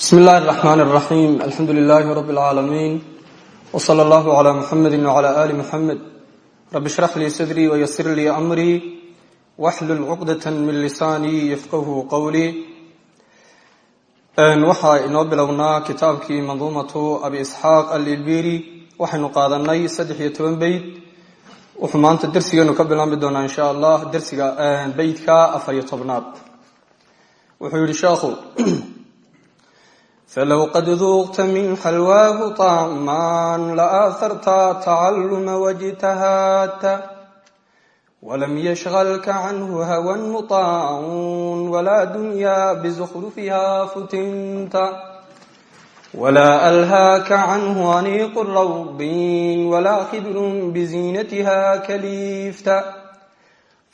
bismi illaahi raxmaani raxiim alxamdu lilaahi rabbi lcaalamiin w sala allahu cala muxamedi wcala aali muxamed rabbi shrax lii sadrii wayasir lii amrii waxlul cuqdata min lisaanii yafqahu qowlii waxaa inoo bilownaa kitaabkii manduumatu abi isxaaq alilbiri waxaynu qaadanay saddex iyo toban beyd wuxuu maanta dersigeenu ka bilaami doonaa insha allah dersiga beydka afariyo فلو قد ذوقت من حلواه طعمان لآثرت تعلم واجتهادت ولم يشغلك عنه هوى مطاع ولا دنيا بزخرفها فتنت ولا ألهاك عنه أنيق الروب ولا خبر بزينتها كليفت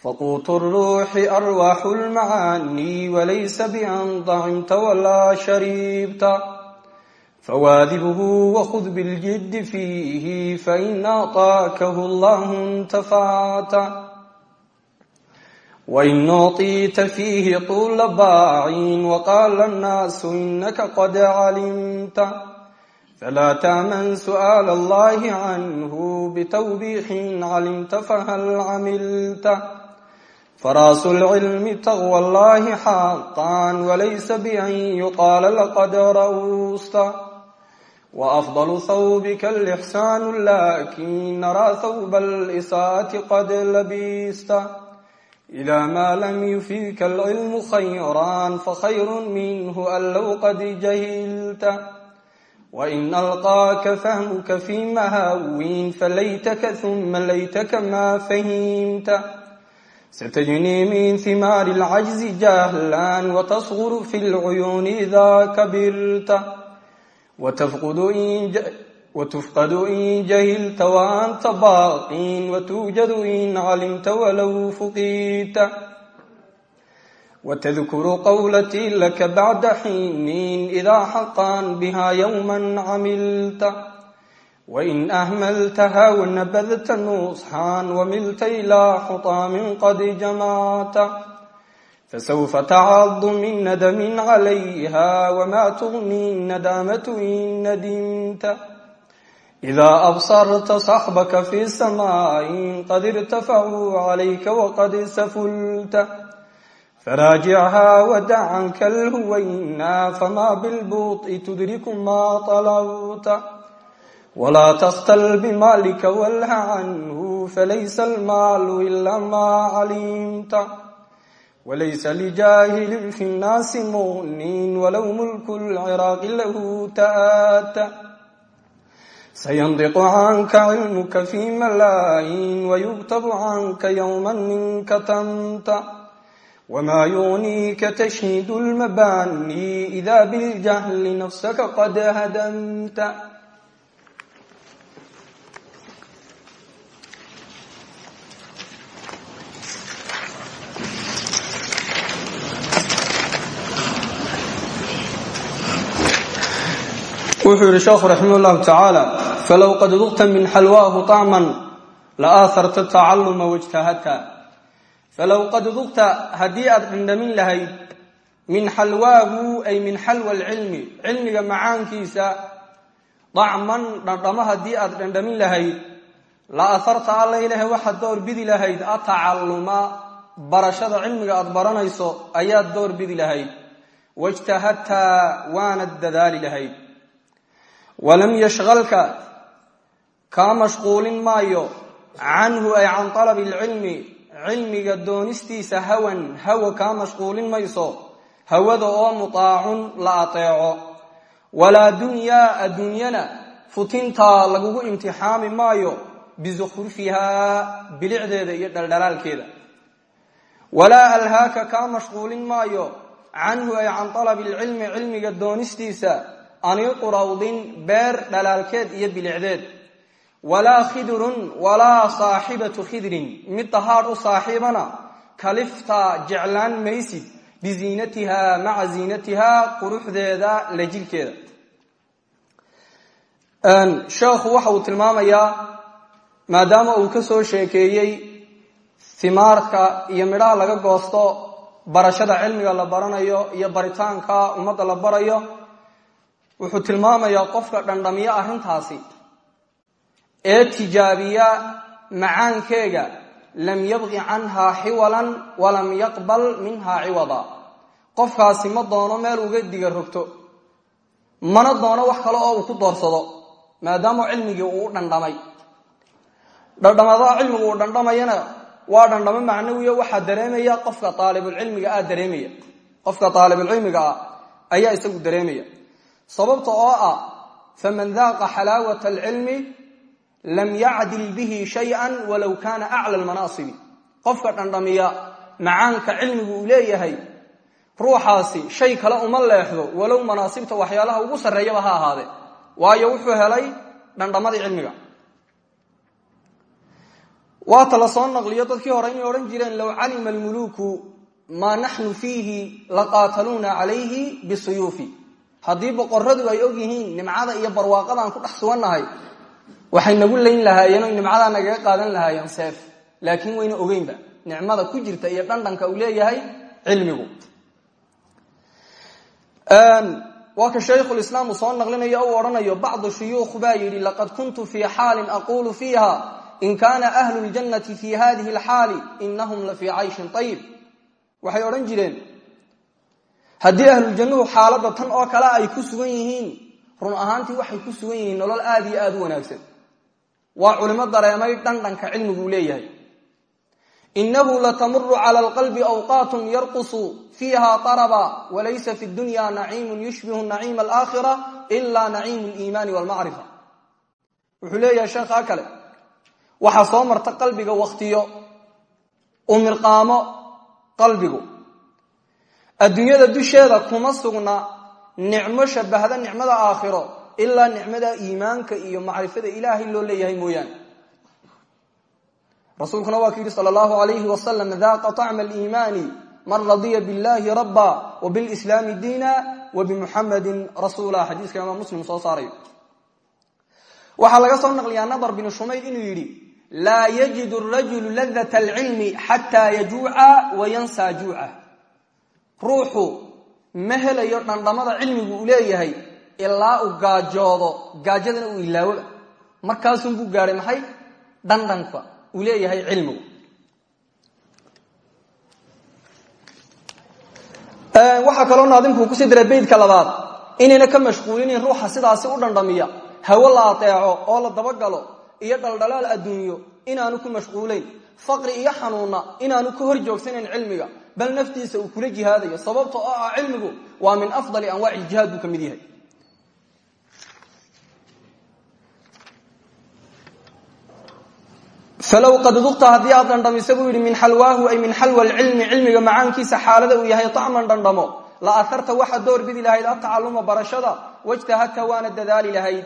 فقوت الروح أرواح المعاني وليس بأن طعمت ولا شربت فواذبه وخذ بالجد فيه فإن أعطاكه الله انتفعت وإن أعطيت فيه طول باع وقال الناس إنك قد علمت فلا تامن سؤال الله عنه بتوبيخ علمت فهل عملت فراس العلم تغوى الله حقا وليس بأن يقال لقد روست وأفضل ثوبك الإحسان لكن نرى ثوب الإساءة قد لبست إذا ما لم يفيك العلم خيرا فخير منه أن لو قد جهلت وإن ألقاك فهمك في مهاوين فليتك ثم ليتك ما فهمت ستجني من ثمار العجز جهلا وتصغر في العيون إذا كبرت وتفقد إن ج... وتفقد إن جهلت وأنت باق وتوجد إن علمت ولو فقيت وتذكر قولتي لك بعد حين إذا حقا بها يوما عملت وإن أهملتها ونبذت نصحان وملت إلى حطام قد جمعت فسوف تعض من ندم عليها وما تغني الندامة إن ندمت إذا أبصرت صحبك في سماء قد ارتفعوا عليك وقد سفلت فراجعها ودع عنك الهوينا فما بالبطء تدرك ما طلبت ولا تختل بمالك واله عنه فليس المال إلا ما علمت وليس لجاهل في الناس مغنين ولو ملك العراق له تآت سينطق عنك علمك في ملايين ويكتب عنك يوما منك تمت وما يغنيك تشهد المباني إذا بالجهل نفسك قد هدمت wuxuu yihi sheekhu raximah llahu tacaala falow qad duqta min xalwaahu طacman laaatharta tacaluma wajtahadta. Falow qad duqta haddii aad dhandhamin lahayd min xalwaahu ay min xalwa alcilmi cilmiga macaankiisa dacman dhandhamo haddii aad dhandhamin lahayd la aharta alla ilahay waxaad door bidi lahayd atacalluma barashada cilmiga aad baranayso ayaad door bidi lahayd. Wajtahadta waanad dadaali lahayd walam yashqalka kaa mashquulin maayo canhu ay can talabi alcilmi cilmiga doonistiisa hawan hawa kaa mashquulin mayso hawada oo mutaacun la ateeco. Walaa dunyaa adduunyana futintaa lagugu imtixaami maayo bisukhrufihaa bilicdeeda iyo dhaldhalaalkeeda. Walaa alhaaka kaa mashquulin maayo canhu ay can talabi alcilmi cilmiga doonistiisa aniiqu rawdin beer dhalaalkeed iyo bilicdeed. Walaa khidrun walaa saaxibatu khidrin. Mid dahaadh u saaxiibana kalifta jeclaan maysid biziinatiha maca ziinatihaa quruxdeeda la jirkeeda sheekhu waxa uu tilmaamayaa maadaama uu ka soo sheekeeyey himaarka iyo midhaha laga goosto barashada cilmiga la baranayo iyo baritaanka ummadda la barayo wuxuu tilmaamayaa qofka dhandhamiya arrintaasi. Ee tijaabiya macaankeega lam yabqi canhaa xiwalan walam yaqbal minhaa ciwada. Qofkaasi ma doono meel uga diga rogto. Mana doono wax kale oo uu ku doorsado maadaama cilmigii uu u dhandhamay. Dhandhamada cilmigu uu dhandhamayana waa dhandhamo macnawiyo waxaa dareemaya qofka aalibulcilmiga ah dareemaya. Qofka aalibulcilmiga ah ayaa isagu dareemaya sababta oo ah faman daaqa xalaawata alcilmi lam yacdil bihi shayئa walow kana aclى lmanaasibi qofka dhandhamiya macaanka cilmigu uu leeyahay ruuxaasi shay kale uma leexdo walow manaasibta waxyaalaha ugu sarreeyaba ha ahaadee waayo wuxuu helay dhandhamadii cilmiga. Waata la soo naqliyo dadkii hore inay odhan jireen low calima almuluuku maa naxnu fiihi laqaataluuna calayhi bisuyuufi haddii boqoradu ay og yihiin nimcada iyo barwaaqadaan ku dhex sugannahay waxay nagu layn lahaayeen oy nimcadaa nagaga qaadan lahaayeen seef. Laakiin wayna ogeynba nicmada ku jirta iyo dhandhanka uu leeyahay cilmigu. Waa ka shaykhulislaam uu soo naqlinayo o u odhanayo bacdu shuyuukh baa yidhi laqad kuntu fii xaalin aquulu fiiha in kaana ahlu ljannati fi hadihi alxaali inahum la fii cayshin ayib waxay odhan jireen haddii ahluljannuhu xaaladda tan oo kale ay ku sugan yihiin run ahaantii waxay ku sugan yihiin nolol aad iyo aad u wanaagsan. Waa culimo dareemay dhandhanka cilmiguu leeyahay. Inahu latamuru cala alqalbi awqaatun yarqusu fiiha araba walaysa fi dunya naciimun yushbihu naciima alaakhira ila naciimu liimaani walmacrifa wuxuu leeyahay sheekhaa kale. Waxaa soo marta qalbiga wakhtiyo u mirqaamo qalbigu adduunyada dusheeda kuma sugna nicmo shabahda nicmada aakhiro ilaa nicmada iimaanka iyo macrifada ilaahay loo leeyahay mooyaane. Rasuulkuna waa ku yidhi sal allahu alayhi wasalam daaqa طacma man radiya biاllahi rabba wbilslaami diina wbimuxamadin rasuula. Xadiiska imaam muslim soo saarayo waxaa laga soo naqliyaa nadar binu shumayl inuu yidhi laa yajidu rajulu ladat alcilmi xataa yajuuca wayansaa juuca ruuxu ma helayo dhandhamada cilmigu uu leeyahay ilaa uu gaajoodo gaajadana uu ilaawoba markaasunbuu gaadhay maxay? Dhandhanka uu leeyahay cilmigu. Waxaa kaloo naadimkuu ku sii diray beydka labaad. Inayna ka mashquulinin ruuxa sidaasi u dhandhamiya. Hawo la ateeco oo la dabagalo iyo dhaldhalaal adduunyo inaanu ku mashquulayn. Faqri iyo xanuunna inaanu ka hor joogsanayn cilmiga bal naftiisa uu kula jihaadayo sababta oo ah cilmigu waa min afdali anwaaci ljihaad buu ka mid yahay. Falow qad duqta haddii aad dhandhamiso buu yidhi min xalwaahu ay min xalwa alcilmi cilmiga macaankiisa xaalada uu yahay tacman dhandhamo. La aharta waxaad door bidi lahayd atacaluma barashada wajtahadta waana dadaali lahayd.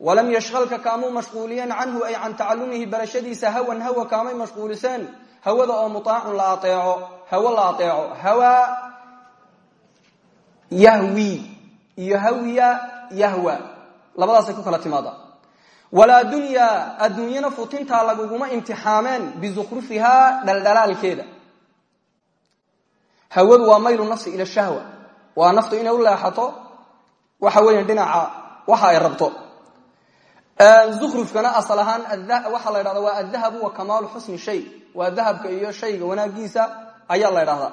Walam yashhalka kaamuu mashquuliyeen canhu ay can tacalumihi barashadiisa hawan hawa kaamay hawo la aeeco hawaa yahwi. Iyo hawiya yahwa. Labadaasay ku kala timaada walaa dunya adduunyana futintaa laguguma imtixaameen bizukrufihaa dhaldhalaalkeeda hawadu waa maylu nafsi ila shahwa. Waa naftu inay u leexato waxa weyan dhinaca waxa ay rabto. Zukrufkana asal ahaan waxaa la ydhahda waa adahabu wa kamaalu xusni shay. Waa dahabka iyo shayga wanaagiisa ayaa la ydhahdaa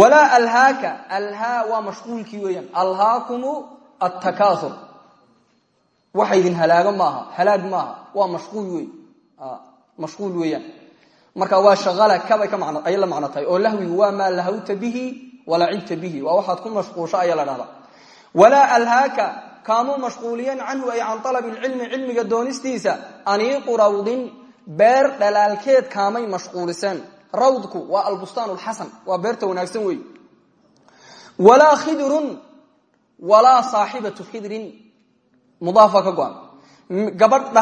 walaa alhaaka alhaa waa mashquulkii weeyaan. Alhaakumu attakaaur waxa idin halaago maaha halaag maaha. Waa mashquul wey mashquul weeyaan. Marka waa shaqala kabay ayay la macno tahay oo lahwigu waa maa lahawta bihi walacibta bihi. Waa waxaad ku mashquulsho ayaa la dhahdaa walaa alhaaka kaamuu mashquuliyeen canhu ay can alabi lcilmi cilmiga doonistiisa aniiqu rawdin beer dhalaalkeed kaamay mashquuliseen rawdku waa albustaan lxasan waa beerta wanaagsan wey walaa khidrun walaa saaxibatu khidrin. Mudaafa ka go-an. Gabadh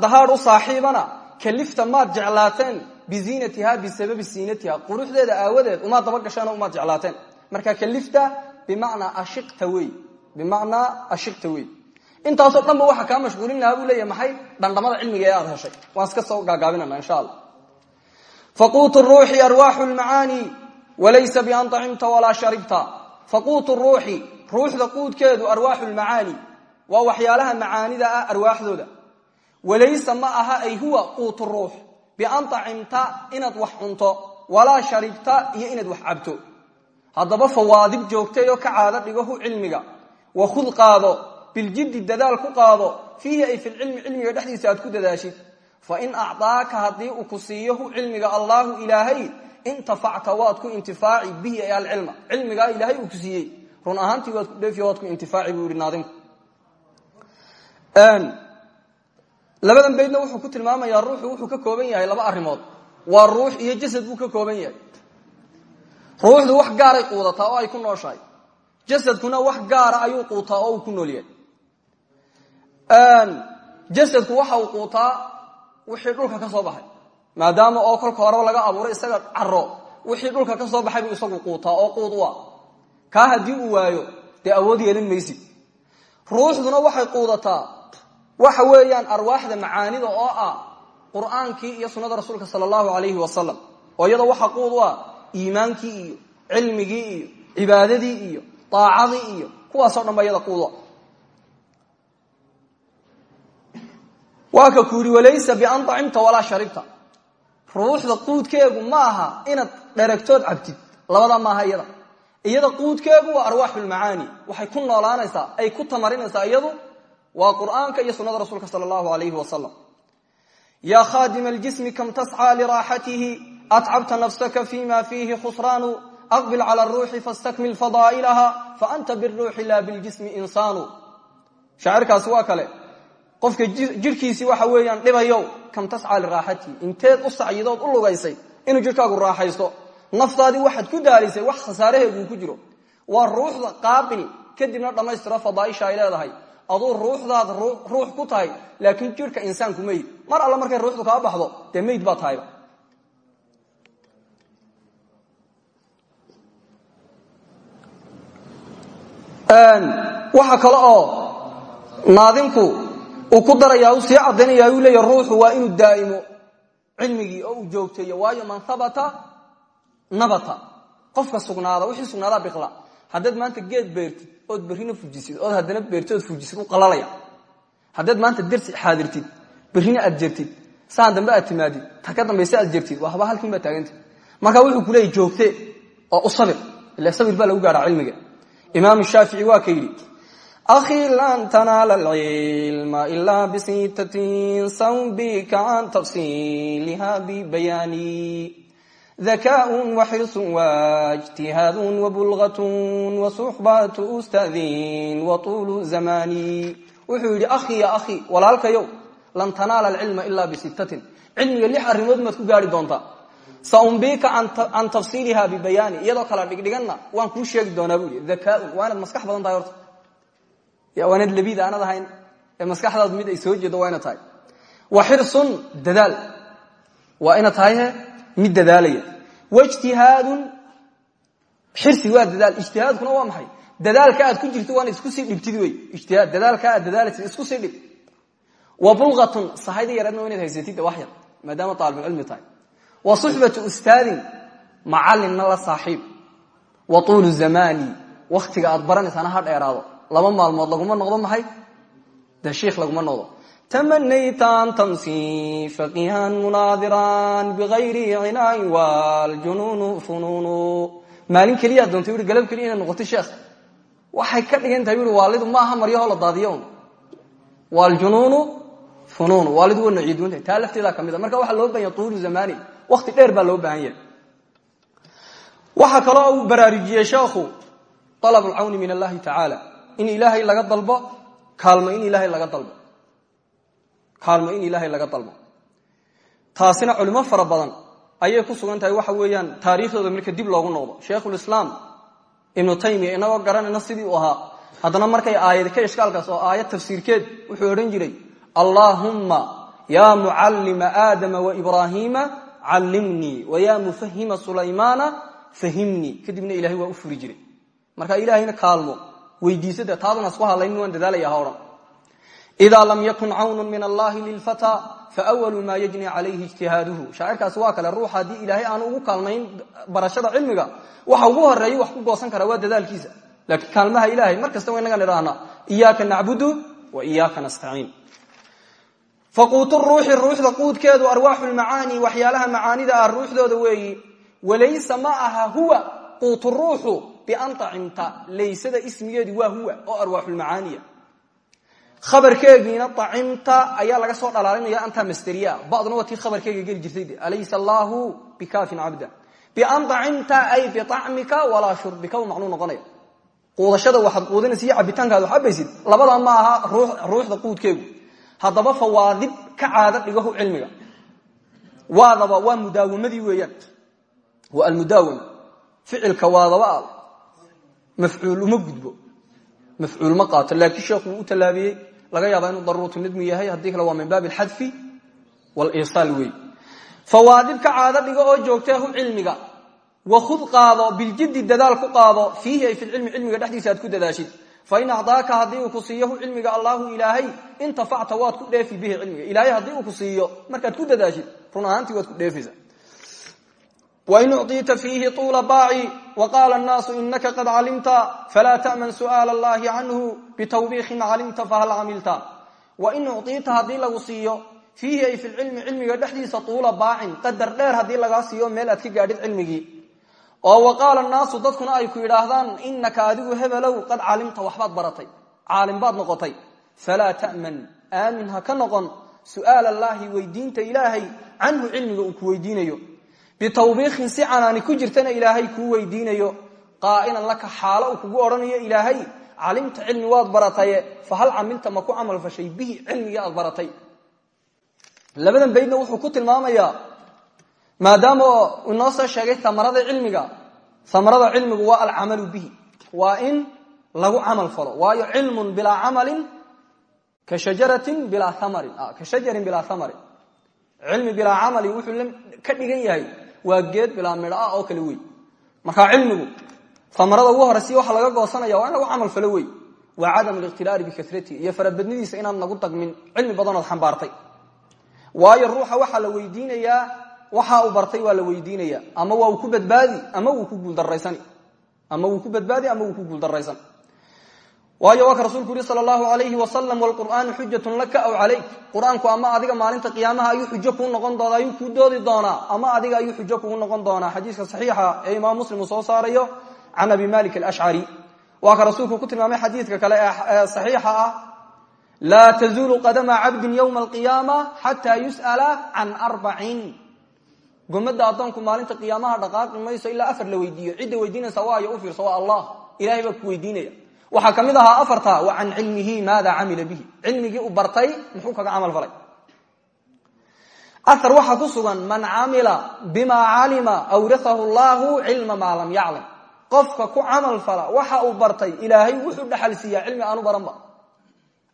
dahaadh kalifta maad jeclaateen biziinatiha bisababi siinatiha quruxdeeda aawadeed umaad daba gasheen umaad jeclaateen. Marka kalifta bimacnaa ashiqta wey bimacnaa ashikta wey intaasoo dhan ba waxa kaa mashquulin lahaa maxay dhandhamada cilmiga ee aad heshay. Waan iska soo gaagaabinana insha allah faquutu ruuxi arwaaxu lmacaani walaysa bian acimta walaa sharibta. Faquutu ruuxi ruuxda quudkeedu arwaaxu lmacaani waa waxyaalaha macaanida ah arwaaxdooda. Walaysa ma aha ay huwa quutu ruux bian acimta inaad wax cunto walaa sharibta iyo inaad wax cabto. Haddaba fawaadib joogtay oo ka caado dhigo hu cilmiga wakhud qaado biljiddi dadaal ku qaado fiihi ay filcilmi cilmiga dhexdiisa aad ku dadaashid fain acdaaka haddii uu ku siiyo hu cilmiga allaahu ilaahay intafacta waad ku intifaaci bihi ay alcilma. Cilmigaa ilaahay uu ku siiyey. Run ahaantii waad ku dheefiy waad ku intifaaci buu yihi naadinku labadan baydna wuxuu ku tilmaamayaa ruuxu wuxuu ka kooban yahay laba arrimood. Waa ruux iyo jasad buu ka kooban yahay. Ruuxdu wax gaaray quudataa oo ay ku nooshahay. Jasadkuna wax gaara ayuu quutaa oo wixii dhulka ka soo baxay. Maadaama oo kolka horeba laga abuuray isaga caro wixii dhulka ka soo baxay buu isagu quutaa oo quud u ah kaa haddii uu waayo dee awood yeelin maysid. Ruuxduna waxay quudataa. Waxa weeyaan arwaaxda macaanida oo ah qur'aankii iyo sunnada rasuulka sala allahu alayhi wasalam oo iyada waxa quud u ah iimaankii iyo cilmigii iyo cibaadadii iyo daacadii iyo kuwaasoo dhan ba iyada waa ka ku yidhi walaysa bian dacimta walaa sharibta. Ruuxda quudkeegu ma aha inaad dheragtood cabtid labada maaha iyada. Iyada quudkeegu waa arwaaxu lmacaani waxay ku noolaanaysaa ay ku tamarinaysaa iyadu waa qur'aanka iyo sunada rasuulka sal allahu alayhi wasalam ya khadima aljismi kam tascى liraaxatihi atcabta nafsaka fima fiihi khusraanu? Aqbil cala ruuxi fastakmil fadaa'ilaha? Faanta biruuxi la biljismi insaanu. Shaacirkaasi waa kale qofka jidhkiisii waxa weeyaan dhibayow kam tascى liraaxatihi inteed u sacyidood u lugaysay inuu jidhkaagu raaxaysto naftaadii waxaad ku daalisay wax khasaaraheeguu ku jiro. Waa ruuxda qaabil kadibna dhammaystiro fadaaisha ay leedahay. Aduu ruuxdaad ruux ku tahay laakiin jirhka insaanku meyd mar alla markay ruuxdu kaa baxdo dee meyd baa tahayba waxa kale oo naadinku ku darayaa uu sii caddaynaya uu leeya ruuxu waa inuu daa'imo cilmigii oo uu joogteeyo waayo man habata nabata. Qofka sugnaada wixii sugnaadaa biqla haddaad maanta geed beertid ood berrina fujisid ood haddana beertid ood fujisid u qalalaya. Haddaad maanta dersi xaadirtid berrina aad jertid saan dambe aad timaadid ta ka dambayse aad jertid waa haba halkiin marka wuxuu ku joogte oo u sabir ila sabir baa lagu gaadhaa cilmiga. Imaam shaafici waa ka akhii lan tanaala alcilma ilaa bisiitatin sawbika can tafsiiliha bibayaani dakaaءun waxirsun waa ijtihaadun wabulgatun wasuxbatu ustaadin watuulu zamaani wuxuu yidhi akhii ya akhii walaalkayow lan tanaala alcilma ilaa bisittatin cilmiga lix arrimood maad ku gaari doontaa saunbika can tafsiiliha bibayaani iyadoo kala dhigdhiganna waan kuu sheegi doonaa buu yidhi dakaaun waa inaad maskax badan tahay horta waa inaad labiid aanad ahayn ee maskaxdaadu mid ay soo jeedo waa inaad tahay. Wa xirsun dadaal. Waa inaad mid dadaalaya. Wjtihaadun xirsi waa dadaal. Ijtihaadkuna waa maxay? Dadaalka aad ku jirto waana isku sii dhibtid wey. Ijtihaad dadaalka aad dadaalaysid isku sii dhib. Wa bulqatun sahayda yaradna waa inaad haysatid wax yar maadaama aalibulcilmi tahay. Wa suxbatu ustaadin macalinna la saaxiib. Wa tuulu zamani waktiga aad baranaysaana ha dheeraado laba maalmood laguma noqdo maxay? De shiikh laguma noqdo. Tamanaytan tamsi faqihan munaadiran biayri cinaayin waljununu fununu maalin keliyaa doontay ui galab keliya inay noqoto sheekh. Waxay ka dhigan tahay ui waalidu maaha maryaho la daadiyo un waljununu funun waalidu waa nociiduuntahay taa lafteeda ka ah. marka waxaa loo baahan yaha zamani wakti dheer baa loo baahan yahay waxaa kaloo uu baraarujiyey sheekhu alab alcawni min allahi tacaala in ilaahay laga dalbo kaalmo in ilaahay laga dalbo. Kaalmo in ilaahay laga dalbo. Taasina culimo fara badan ayay ku sugan tahay waxa weeyaan taariikhdooda marka dib loogu noqdo. Shaykhulislaam ibnu taymiya inagoo garanayna sidii uu ahaa haddana markay aayad ka ishkaalkaas oo aayad tafsiirkeed wuxuu odhan jiray allaahumma yaa mucallima aadama waibraahiima callimnii wayaa mufahima sulaymaana fahimnii. Kadibna ilahay waa u furi jiray. Marka ilaahayna kaalmo weydiisada taaduna isku hadlaynin waan dadaalaya ha odhan ida lam yakun cawnun min allahi lilfata fawalu ma yajni calayhi ijtihaaduhu. Shaacirkaasi waa kale ruux haddii ilaahay aanu ugu kaalmayn barashada cilmiga waxa ugu horreeya wax ku goosan kara waa dadaalkiisa. Laakiin kaalmaha ilahay mar kasta wa inagan idhaahnaa iyaaka wa iyaaka nastaciin. Faquutu ruuxi ruuxda quudkeedu arwaaxu lmacaani waxyaalaha macaanida ah ruuxdooda weeyi walaysa ma aha huwa quutu ruuxu bian acimta laysada ismigeedu waa huwa oo arwaaxulmacaaniya khabarkeegiina acimta ayaa laga soo dhalaalinaya anta masteriya. Badna waa tii khabarkeega geli jirtay alaysa allahu bikaafin cabda bian acimta ay biacmika walaa shurbika u macnuu noqonaya. Quudashada waxaad quudinaysa iyo cabitaankaad wax abaysid labada ma aha ruuxda quudkeegu. Haddaba fawaadib ka caado dhigahu cilmiga. Waadaba waa mudaawamadii weeyaan. Waa almudaawama mafcuul uma gudbo mafcuul ma qaato laakiin sheekhu wuu u tallaabiyey laga yaaba inuu daruuratu nidmu yahay haddii kale waa min baabi alxadfi walisaal wey fawaadib ka caado dhigo oo joogteehu cilmiga wakhud qaado biljiddi dadaal ku qaado fiihi ay filcilmi cilmiga dhexdiisa aad ku dadaashid. Fain acdaaka haddii uu ku siiyo hu cilmiga allaahu ilaahay intafacta waad ku dheefi bihi cilmiga. Ilaahay haddii uu ku siiyo waqaala annaasu inaka qad calimta falaa ta'man su'aala allahi canhu bitawbiikin calimta fahal camilta wain ucطiita haddii lagu siiyo fiihi ay filcilmi cilmiga dhexdiisa tuula baacin qadar dheer haddii lagaa siiyo meel aad ka gaadhid cilmigii oo waqaala annaasu dadkuna ay ku yidhaahdaan inaka adigu hebelow qad calimta waxbaad baratay caalim baad noqotay falaa ta'man aamin ha ka noqon su'aal allaahi weydiinta ilaahay canhu cilmiga uu ku weydiinayo bitawbiikin si canaani ku jirtana ilaahay kuu weydiinayo. Qaa'ilan laka xaalo uu kugu odhanayo ilaahay calimta cilmi waad barataye fahal camilta ma ku camal fashay? Bihi cilmigii aad baratay. Labadan baydna wuxuu ku tilmaamayaa maadaama inoo soo sheegay amarada cilmiga. Amarada cilmigu waa alcamalu bihi waa in lagu camal falo. Waayo cilmun bilaa camalin ka shajaratin bilaa amarin ka shajarin bilaa waa geed bilaa midho ah oo kale wey marka cilmigu amarada ugu horeysi waxa laga goosanaya waa in lagu camal falo wey waa cadam likhtilaari bikasratihi iyo farabadnidiisa inaan nagu dagmin cilmi badanood xambaartay. Waayo ruuxa waxaa la weydiinayaa waxa uu bartay waa la weydiinaya ama waa ku badbaadi ama wuu ku guuldaraysan ama wuu ku badbaadi ama wuu ku guuldaraysan waayo waa ka rasuulku yihi sal allahu alayhi wasalam wlqur'aanu xujatun laka aw calayk. Qur'aanku ama adiga maalinta qiyaamaha ayuu xujo kuu noqon doonaa ayuu kuu doodi doonaa. Ama adiga ayuu xujo kugu noqon doonaa. Xadiiska saxiixa ee imaam muslim soo saarayo can abi malik alashcari waa ka rasuulku ku tilmaamay xadiidka kale ee saxiixa ah laa tazuulu qadama cabdin ywma alqiyaama xataa yus'ala can arbacin. Gomada addoonku maalinta qiyaamaha dhaqaaqi mayso ilaa afar la weydiiyo. Cidda weydiinaysa waayo u fiirso waa allah. Ilahay waxaa ka mid ahaa afarta wa can cilmihi maada camila bihi. Cilmigii uu bartay muxuu kaga camal falay? Ahar waxaa ku sugan man camila bima calima awrahahu llahu cilma maa lam yaclam. Qofka ku camal fala waxa uu bartay ilaahay wuxuu dhaxal siiyaa aanu baranba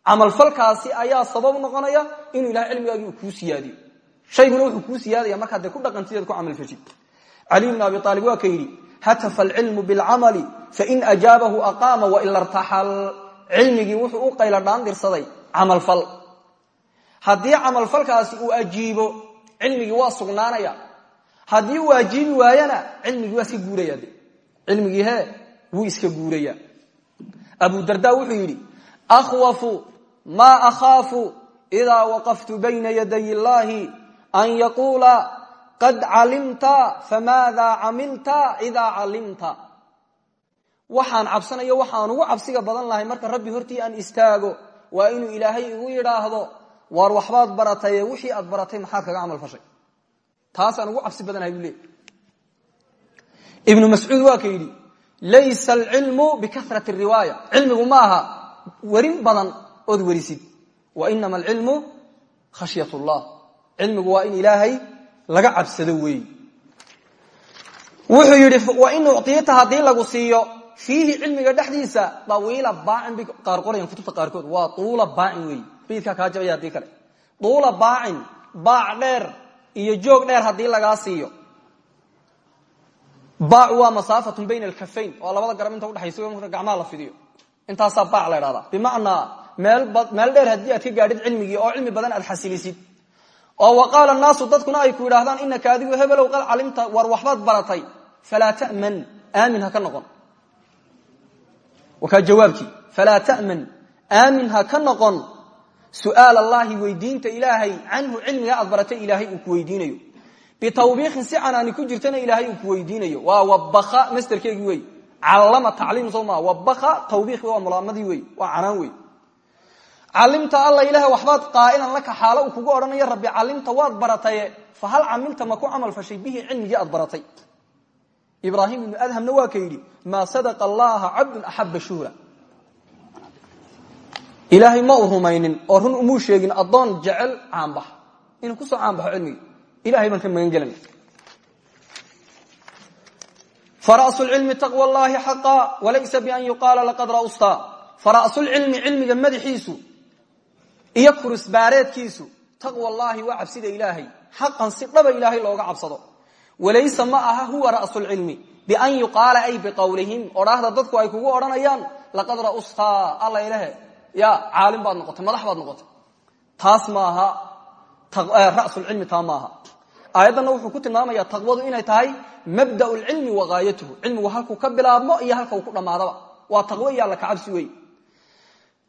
camalfalkaasi ayaa sabab noqonaya inuu ilahay cilmigaagii uu kuu siyaadiyo. Shayguna wuxuu kuu siyaadaya markaad dee ku dhaqantideed ku camalfashid cali bn abi aalib waa ka hatafa alcilmu bilcamali fain ajaabahu aqaama waila rtaxal cilmigii wuxuu u qayla dhaandirsaday camalfal haddii camalfalkaasi uu ajiibo cilmigii waa sugnaanaya. Haddii uu ajiibi waayana cilmigii waa iska guuraya de cilmigii he wuu iska guuraya abu darda wuxuu yidhi akhwafu ma akhaafu idaa waqaftu bayna yaday illahi an qad calimta famaada camilta idaa calimta waxaan cabsanayo waxaan ugu cabsiga badan lahay marka rabbi hortii aan istaago waa inuu ilaahay igu yidhaahdo waar waxbaad barataye wixii aad baratay maxaad kaga camal fashay taasaan ugu cabsi badanahay buu leey ibnu mascuud waa ka yidhi laysa alcilmu bikasrati riwaaya cilmigu ma aha badan ood werisid wa inama alcilmu khashyat llah cilmigu waa in ilaahay laga cabsado weey wuxuu yidhi wain ucطiyta haddii lagu siiyo fiihi cilmiga dhexdiisa dawiila baacin bay qaar qorayan kutubta qaarkood. Waa tuula baacin weey baydkaa kaa jabaya haddii kale. Tuula baacin baac dheer iyo joog dheer haddii lagaa siiyo. Baacu waa masaafatun bayna alkafayn waa labada garab inta udhexaysa marka gacmaha la fidiyo. Intaasaa baac la ydhahdaa bimacnaa meel dheer haddii aad ka gaadhid cilmigii oo cilmi badan aad xasilisid oo wa naasu dadkuna ay ku yidhahdaan inaka adigu hebelow qad calimta war waxbaad baratay falaa taman. Aamin ka noqon. Wakaa jawaabkii falaa taman. Aamin ka noqon. Su'aal allahi weydiinta ilaahay canhu cilmiga aad baratay ilaahay uu ku weydiinayo. Bitawbiikin si canaani ku jirtana ilaahay uu ku weydiinayo. Waa wabaka masterkeegii wey callama tacliim soo maa wabaka tawbiiqi waa wey waa canaan wey calimta alla ilaah waxbaad qaa'ilan laka xaalo uu kugu odhanayo rabbi calimta waad barataye. Fa hal camilta ma ku camal fashay? Bihi cilmigii aad baratay. Ibraahim ibnu adhamna waa ka yidhi maa sadaqa allaha cabdun axaba shuhra. Ilaahay ma uu rumaynin oo run umuu sheegin addoon jecel caanbax inuu ku soo caanbaxo cilmigi ilahay baan ka magan gelana fara'sulcilmi taqwa llahi xaqa walaysa bian yuqaala laqad ra'usta. Fara'sulcilmi cilmiga madaxiisu iyo kurusbaareedkiisu taqwa llaahi waa cabsida ilaahay. Xaqan si dhaba ilaahay looga cabsado. Walaysa ma aha huwa ra'sulcilmi bian yuqaala ay biqowlihim odhaahda dadku ay kugu odhanayaan laqad ra'usta alla ilahe ya caalim baad noqotay madax baad noqotay. Taas maaha ra'sulcilmi taa maaha aayaddanna wuxuu ku tilmaamaya taqwadu inay tahay mabda lcilmi wa gaayatuhu cilmigu halkuu ka bilaabmo iyo halka uu ku dhammaadaba. Waa taqwo iyo alla kacabsi wey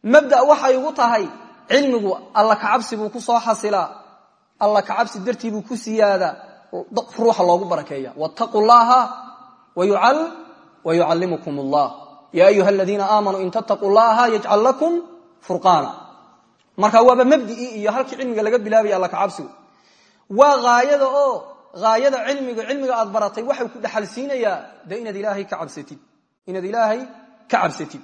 mabda waxay ugu tahay cilmigu alla kacabsi buu ku soo xasilaa alla kacabsi dartii buu ku siyaadaa ruuxa loogu barakeeya. Wtaquu llaha wayucallimukum allah ya ayuha aladiina aamanuu in tattaquu llaha yajcal lakum furqaana. Marka waaba mabdii iyo halkii cilmiga laga bilaabaya alla kacabsigu. Waa haayada oo haayada cilmiga cilmiga aad baratay waxay ku dhaxal siinayaa de inaad ilaahay ka cabsatid inaad ilaahay ka cabsatid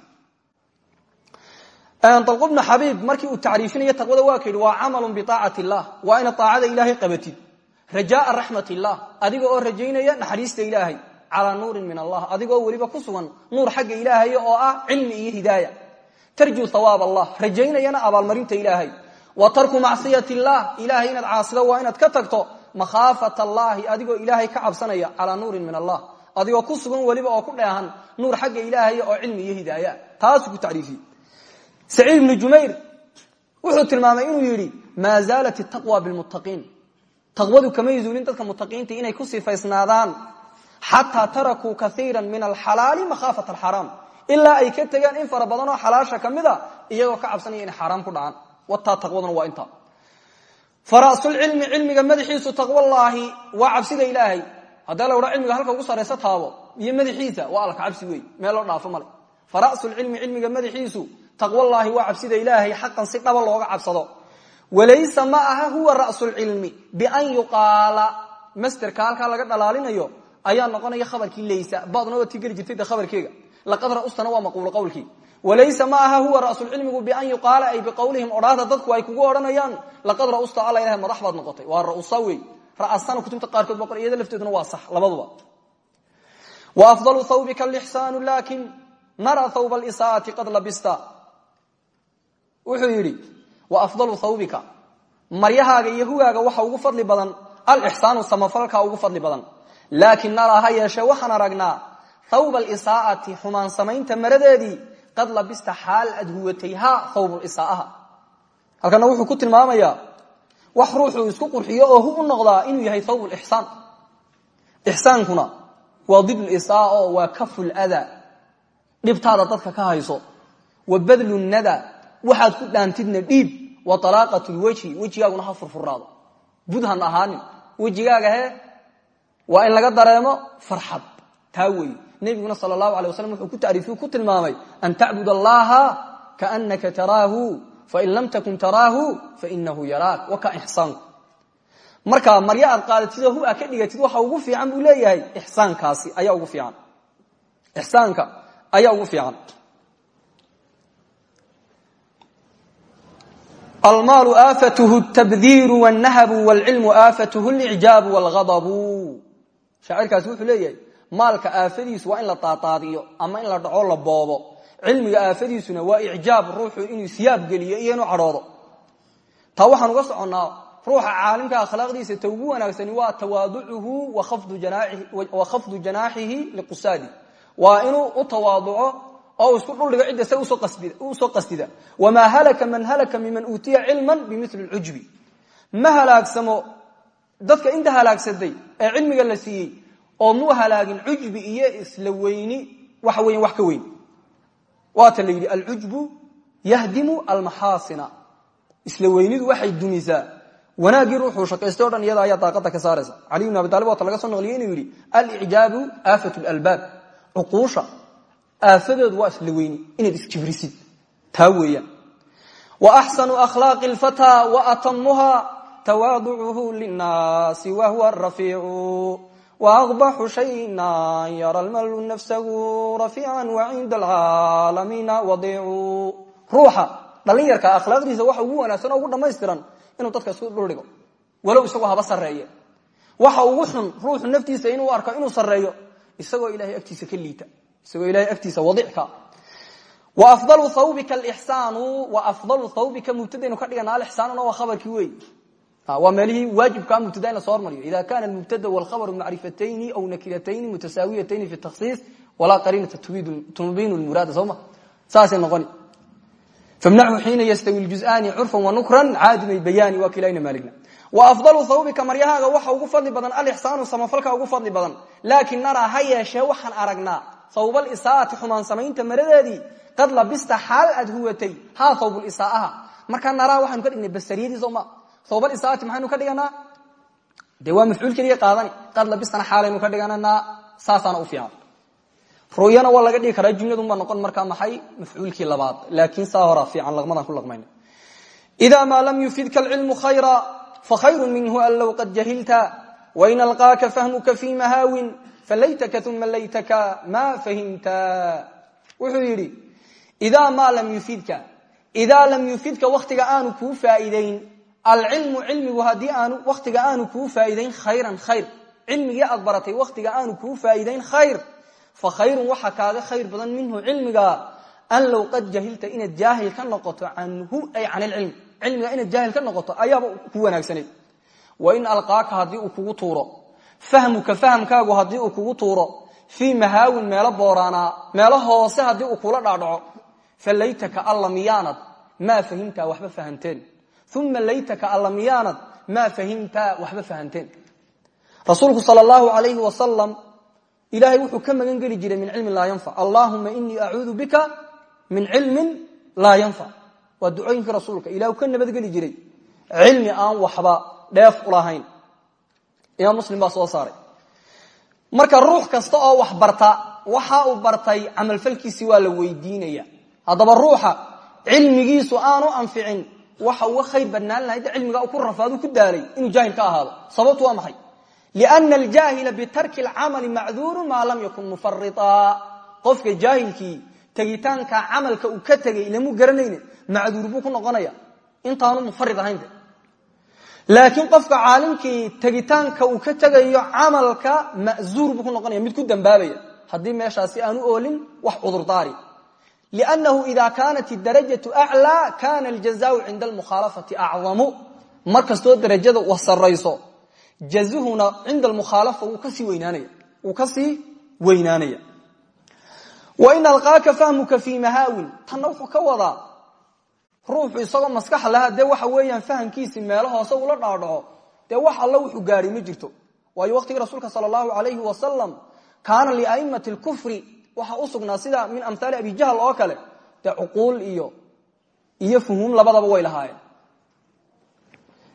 dalq bnu xabiib markii uu tacriifinayo taqwada waa ka yidhi waa camalun biaacati illah waa inaad aacada ilaahay qabatid. Rajaaa raxmat illah adiga oo rajaynaya naxariista ilaahay calaa nuurin min allah adigoo weliba ku sugan nuur xagga ilaahay oo ah cilmi iyo hidaaya. Tarjuu hawaab allah rajaynayana abaalmarinta ilaahay. Wa tarku macsiyat illah ilahay inaad caasido waa inaad ka tagto makhaafat allahi adigoo ilaahay ka cabsanaya calaa nuurin min allah. Adigoo ku sugan weliba oo ku dheehan nuur xagga ilaahay oo cilmi iyo hidaaya. Taasuu ku tacriifiyey saciid ibnu jumayr wuxuu tilmaamay inuu yidhi maa zaalat itaqwa bilmuttaqiin. Taqwadu kamay zuulin dadka mutaqiinta inay ku sifaysnaadaan. Xataa tarakuu kaiira min alxalaali makhaafat alxaraam ilaa ay ka tegeen in fara badan oo xalaasha ka mid a iyagoo ka cabsanaya inay xaaraam ku dhacaan. Wataa taqwaduna waa intaa. Fara'sulcilmi cilmiga madaxiisu taqwallaahi waa cabsida ilaahay. Haddii la odha cilmiga halka ugu sarraysa taabo iyo madaxiisa waa alla kacabsi wey meel loo dhaafo male fara'sulcilmi cilmiga madaxiisu taqwallaahi waa cabsida ilaahay xaqan si dhaba looga cabsado. Walaysa ma aha huwa ra'sulcilmi bian yuqaala. Masterka halkaa laga dhalaalinayo ayaa noqonaya khabarkii laysa. Badna waa tii geli jirtay de khabarkeega. Laqad ra'ustana waa maquulu qowlkii. Walaysa ma aha huwa ra'sulcilmigu bian yuqaala ay biqowlihim odhaahda dadku ay kugu odhanayaan. Laqad ra'usta alla ilahay madax baad noqotay. Waa ra'usa wey kutubta qaarkood boqor iyada lafteeduna waa sax labaduba. Wa afdalu thawbika alixsaanu laakin nara thawba alisaa'ati qad labista wuxuu yidhi wa afdalu thawbika. Maryahaaga iyo hugaaga waxa ugu fadli badan alixsaanu samafalka ugu fadli badan. Laakin naraa ha yeeshe waxaan aragnaa thawba alisaa'ati xumaan samaynta maradeedii qad labista xaal aad huwatay ha thawbulisaaha halkana wuxuu ku tilmaamayaa wax ruuxuu isku qurxiyo oo hu noqdaa inuu yahay thawb lixsaan ixsaankuna waa dib lisaa oo waa kafu lada dhibtaada dadka ka hayso. Wa badlu nada waxaad ku dhaantidna dhiib wa alaaqat lwejhi wejigaaguna ha furfuraado budhan ahaanin wejigaaga he waa in laga dareemo farxad. Taa weeye nebiguna sal allahu wuxuu ku tacriifiyu ku tilmaamay an tacbud allaha kaanaka taraahu fain lam takun taraahu fainahu yaraak. Wa ka ixsaanku marka maryo aad qaadatid oo a ka dhigatid waxa ugu fiican buu leeyahay ixsaankaasi ayaa ugu fiican. Ixsaanka ayaa ugu fiican almaalu aafatuhu tabdiiru wاnahabu wاlcilmu aafatuhu اlicjaabu wاlghadabu shaacirkaasi wuxuu leeyahay maalka aafadiisu waa in la daadaadiyo ama in la dhaco la boobo cilmiga aafadiisuna waa icjaab ruuxu inuu siyaab geliyo iyo inuu cadhoodo taa waxaan uga soconnaa ruuxa caalimka akhlaaqdiisa ta ugu wanaagsani waa tawaaducuhu wa khafdu janaaxihi liqusaadi waa inuu u tawaaduco oo isku dhuldhigo cidda isaga u soo qastida. Wamaa halaka man halaka miman uutiya cilman bimili lcujbi ma halaagsamo dadka inta halaagsaday ee cilmiga la siiyey oo mu halaagin cujbi iyo isla weyni waxa weyan wax ka weyn. Waata la yidhi alcujbu yahdimu almaxaasina isla weynidu waxay dumisaa. Wanaaggii ruuxuu shaqaystay o dhan iyada ayaa daaqada ka saaraysa. Cali bn abi laga soo naqliyey inuu yidhi alicjaabu aafat lalbaab aafadeedu waa isla weyni inaad isjibrisid taa weeyaan. Wa axsanu akhlaaqi lfataa wa atamuha tawaaducuhu linnaasi wahuwa rafiicu waaqbaxu shayna yara almalu nafsahu rafiican wacinda alcaalamiina wadiicu ruuxa dhalinyarka akhlaaqdiisa waxa ugu wanaagsan oo ugu dhammaystiran inuu dadka isku dhuldhigo walow isagoo haba sarreeye waxa ugu xun ruuxu naftiisa inuu arko inuu sarreeyo isagoo ilahay agtiisa ka liita isagoo ilahay agtiisa wadicka wa afdalu thawbika alixsaanu wa afdalu thawbika mubtadaynu ka dhigana alixsaanuna waa khabarkii wey waa meelihii waajibkaa mubtada in la soo hormariyo. Ida kana almubtada walkhabaru macrifatayni aw nakiratayni mutasaawiyatayni fi takhsiis walaa qariinata tubinu lmuraada soo ma? Saasay noqoni. Famnachu xiina yastawi ljuz'aani curfan wa nukran caadimay bayaani waa kilayna maaligna wa afdalu thawbika maryahaaga waxa ugu fadli badan alixsaanu samafalka ugu fadli badan. Laakin naraa ha yeeshee waxaan aragnaa thawbal isaa'ati xumaan samaynta maradeedii qad labista xaal aad huwatay thawbul isaa'aha markaa naraa waxaynu ka dhignay basariyadii soo ma thawbal isaa'ati maxaynu ka dhiganaa? Dee waa mafcuul keliya qad labistana xaalaynu ka dhigananaa. Saasaana u fiican. Ru'yana waa laga dhigi karaa jumladunbaa noqon markaa maxay? Mafcuulkii labaad. Laakiin saa horaa fiican laqmadaan ku laqmayna ida maa lam yufidka alcilmu khayra fakhayru minhu an low qad jahilta wain alqaaka fahmuka fi mahaawin falaytaka uma laytaka ma fahimta wuxuu yidhi idaa maa lam yufidka idaa lam yufidka waktiga aanu kuu faa'iidayn alcilmu cilmigu haddii aanu waktiga aanu kuu faa'iidayn khayran khayr cilmigii aad baratay waktiga aanu kuu faa'iidayn khayr fa khayrun waxaa kaaga khayr badan minhu cilmiga an low qad jahilta inaad jaahil ka noqoto canhu ay can ilcilmi cilmiga inaad jaahil ka noqoto ayaaba ku wanaagsanayd wain alqaaka haddii uu kugu tuuro fahmuka fahamkaagu haddii uu kugu tuuro fii mahaawin meelo booraanaa meelo hoose haddii uu kula dhaadhaco fa laytaka alla miyaanad maa fahimtaa waxba fahanteen. Uma laytaka alla miyaanad maa fahimtaa waxba fahanteen. Rasuulku sal allahu alayhi wasalam ilahay wuxuu ka magan geli jiray min cilmin laa yanfac allahuma inii acuudu bika min cilmin laa yanfac waa ducooyinkii rasuulka. Ilahu ka nabadgeli jiray. Cilmi aan waxba dheef ulahayn imaam muslim baa soo saaray. Marka ruux kasta oo wax barta waxa uu bartay camalfalkiisii waa la weydiinaya haddaba ruuxa cilmigiisu aanu anficin waxa uga khayr badnaan lahayd cilmiga ku rafaadu ku daalay inuu jaahil ka ahaado. Sababtu waa maxay? Liana aljaahila bitarki alcamali macduuru tegitaanka camalka uu ka tegay lamu garanayne macduur buu ku noqonaya. Intaanu mufarid ahayn de laakiin qofka caalimkii tegitaanka uu ka tegayo camalka ma'zuur buu ku noqonaya mid ku dambaabaya. Haddii meeshaasi aanu oolin wax cudurdaari. Liannahu ida kaanat darajatu aclaa kana aljazaau cinda almukhaalafati acdamu mar kastoo darajada wa sarayso jazuhuna cinda almukhaalafa wuu ka sii wain alqaaka fahmuka fii mahaawin. Tanna wuxuu ka wadaa ruuxu isagoo maskax lahaa dee waxa weeyaan fahamkiisii meelo hoose ula dhaadhaco dee wax alla wuxuu gaari ma jirto. Waayo waqtigii rasuulka sal allahu alayhi wasalam kaana liaimati lkufri waxa u sugnaa sida min amhaali abi jahl oo kale dee cuquul iyo iyo fuhuum labadaba way lahaayeen.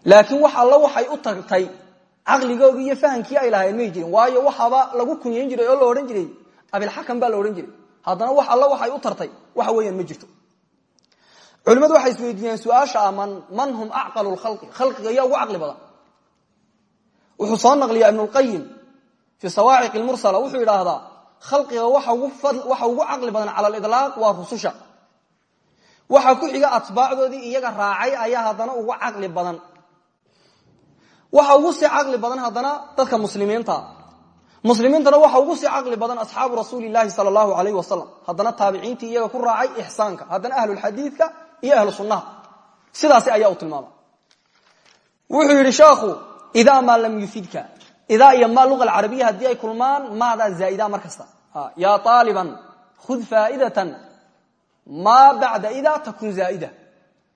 Laakiin wax alla waxay u tagtay caqligoogi iyo fahamkii ay lahaayeen may jirin. Waayo jiray haddana wax alla waxay u tartay waxa weeyaan ma jirto. Culimadu waxay isweydiiyeen su'aasha ah man hum acqalu lkhalqi? Khalqiga yaa ugu caqli badan. Wuxuu soo naqliyaa ibnulqayim fii sawaaciq lmursala wuxuu idhaahdaa khalqiga waxa ugu caqli badan cala aliطlaaq waa rususha. Waxaa ku xiga atbaacdoodii iyaga raacay ayaa haddana ugu caqli badan. Waxa ugu sii caqli badan haddana dadka muslimiinta muslimiintana waxa ugu sii caqli badan asxaabu rasuuli lahi sal allahu alayh wasalam taabiciintii iyaga ku raacay ixsaanka. Haddana ahlulxadiidka iyo ahlu sunnaha. Sidaasi ayaa u tilmaama. Wuxuu yidhi sheekhu idaa maa lam yufidka. Idaa iyo ma luga alcarabiya haddii ay kulmaan maadaa zaa'ida mar kasta. Yaa aaliban faa'idatan. Maa bacda idaa takun zaaida.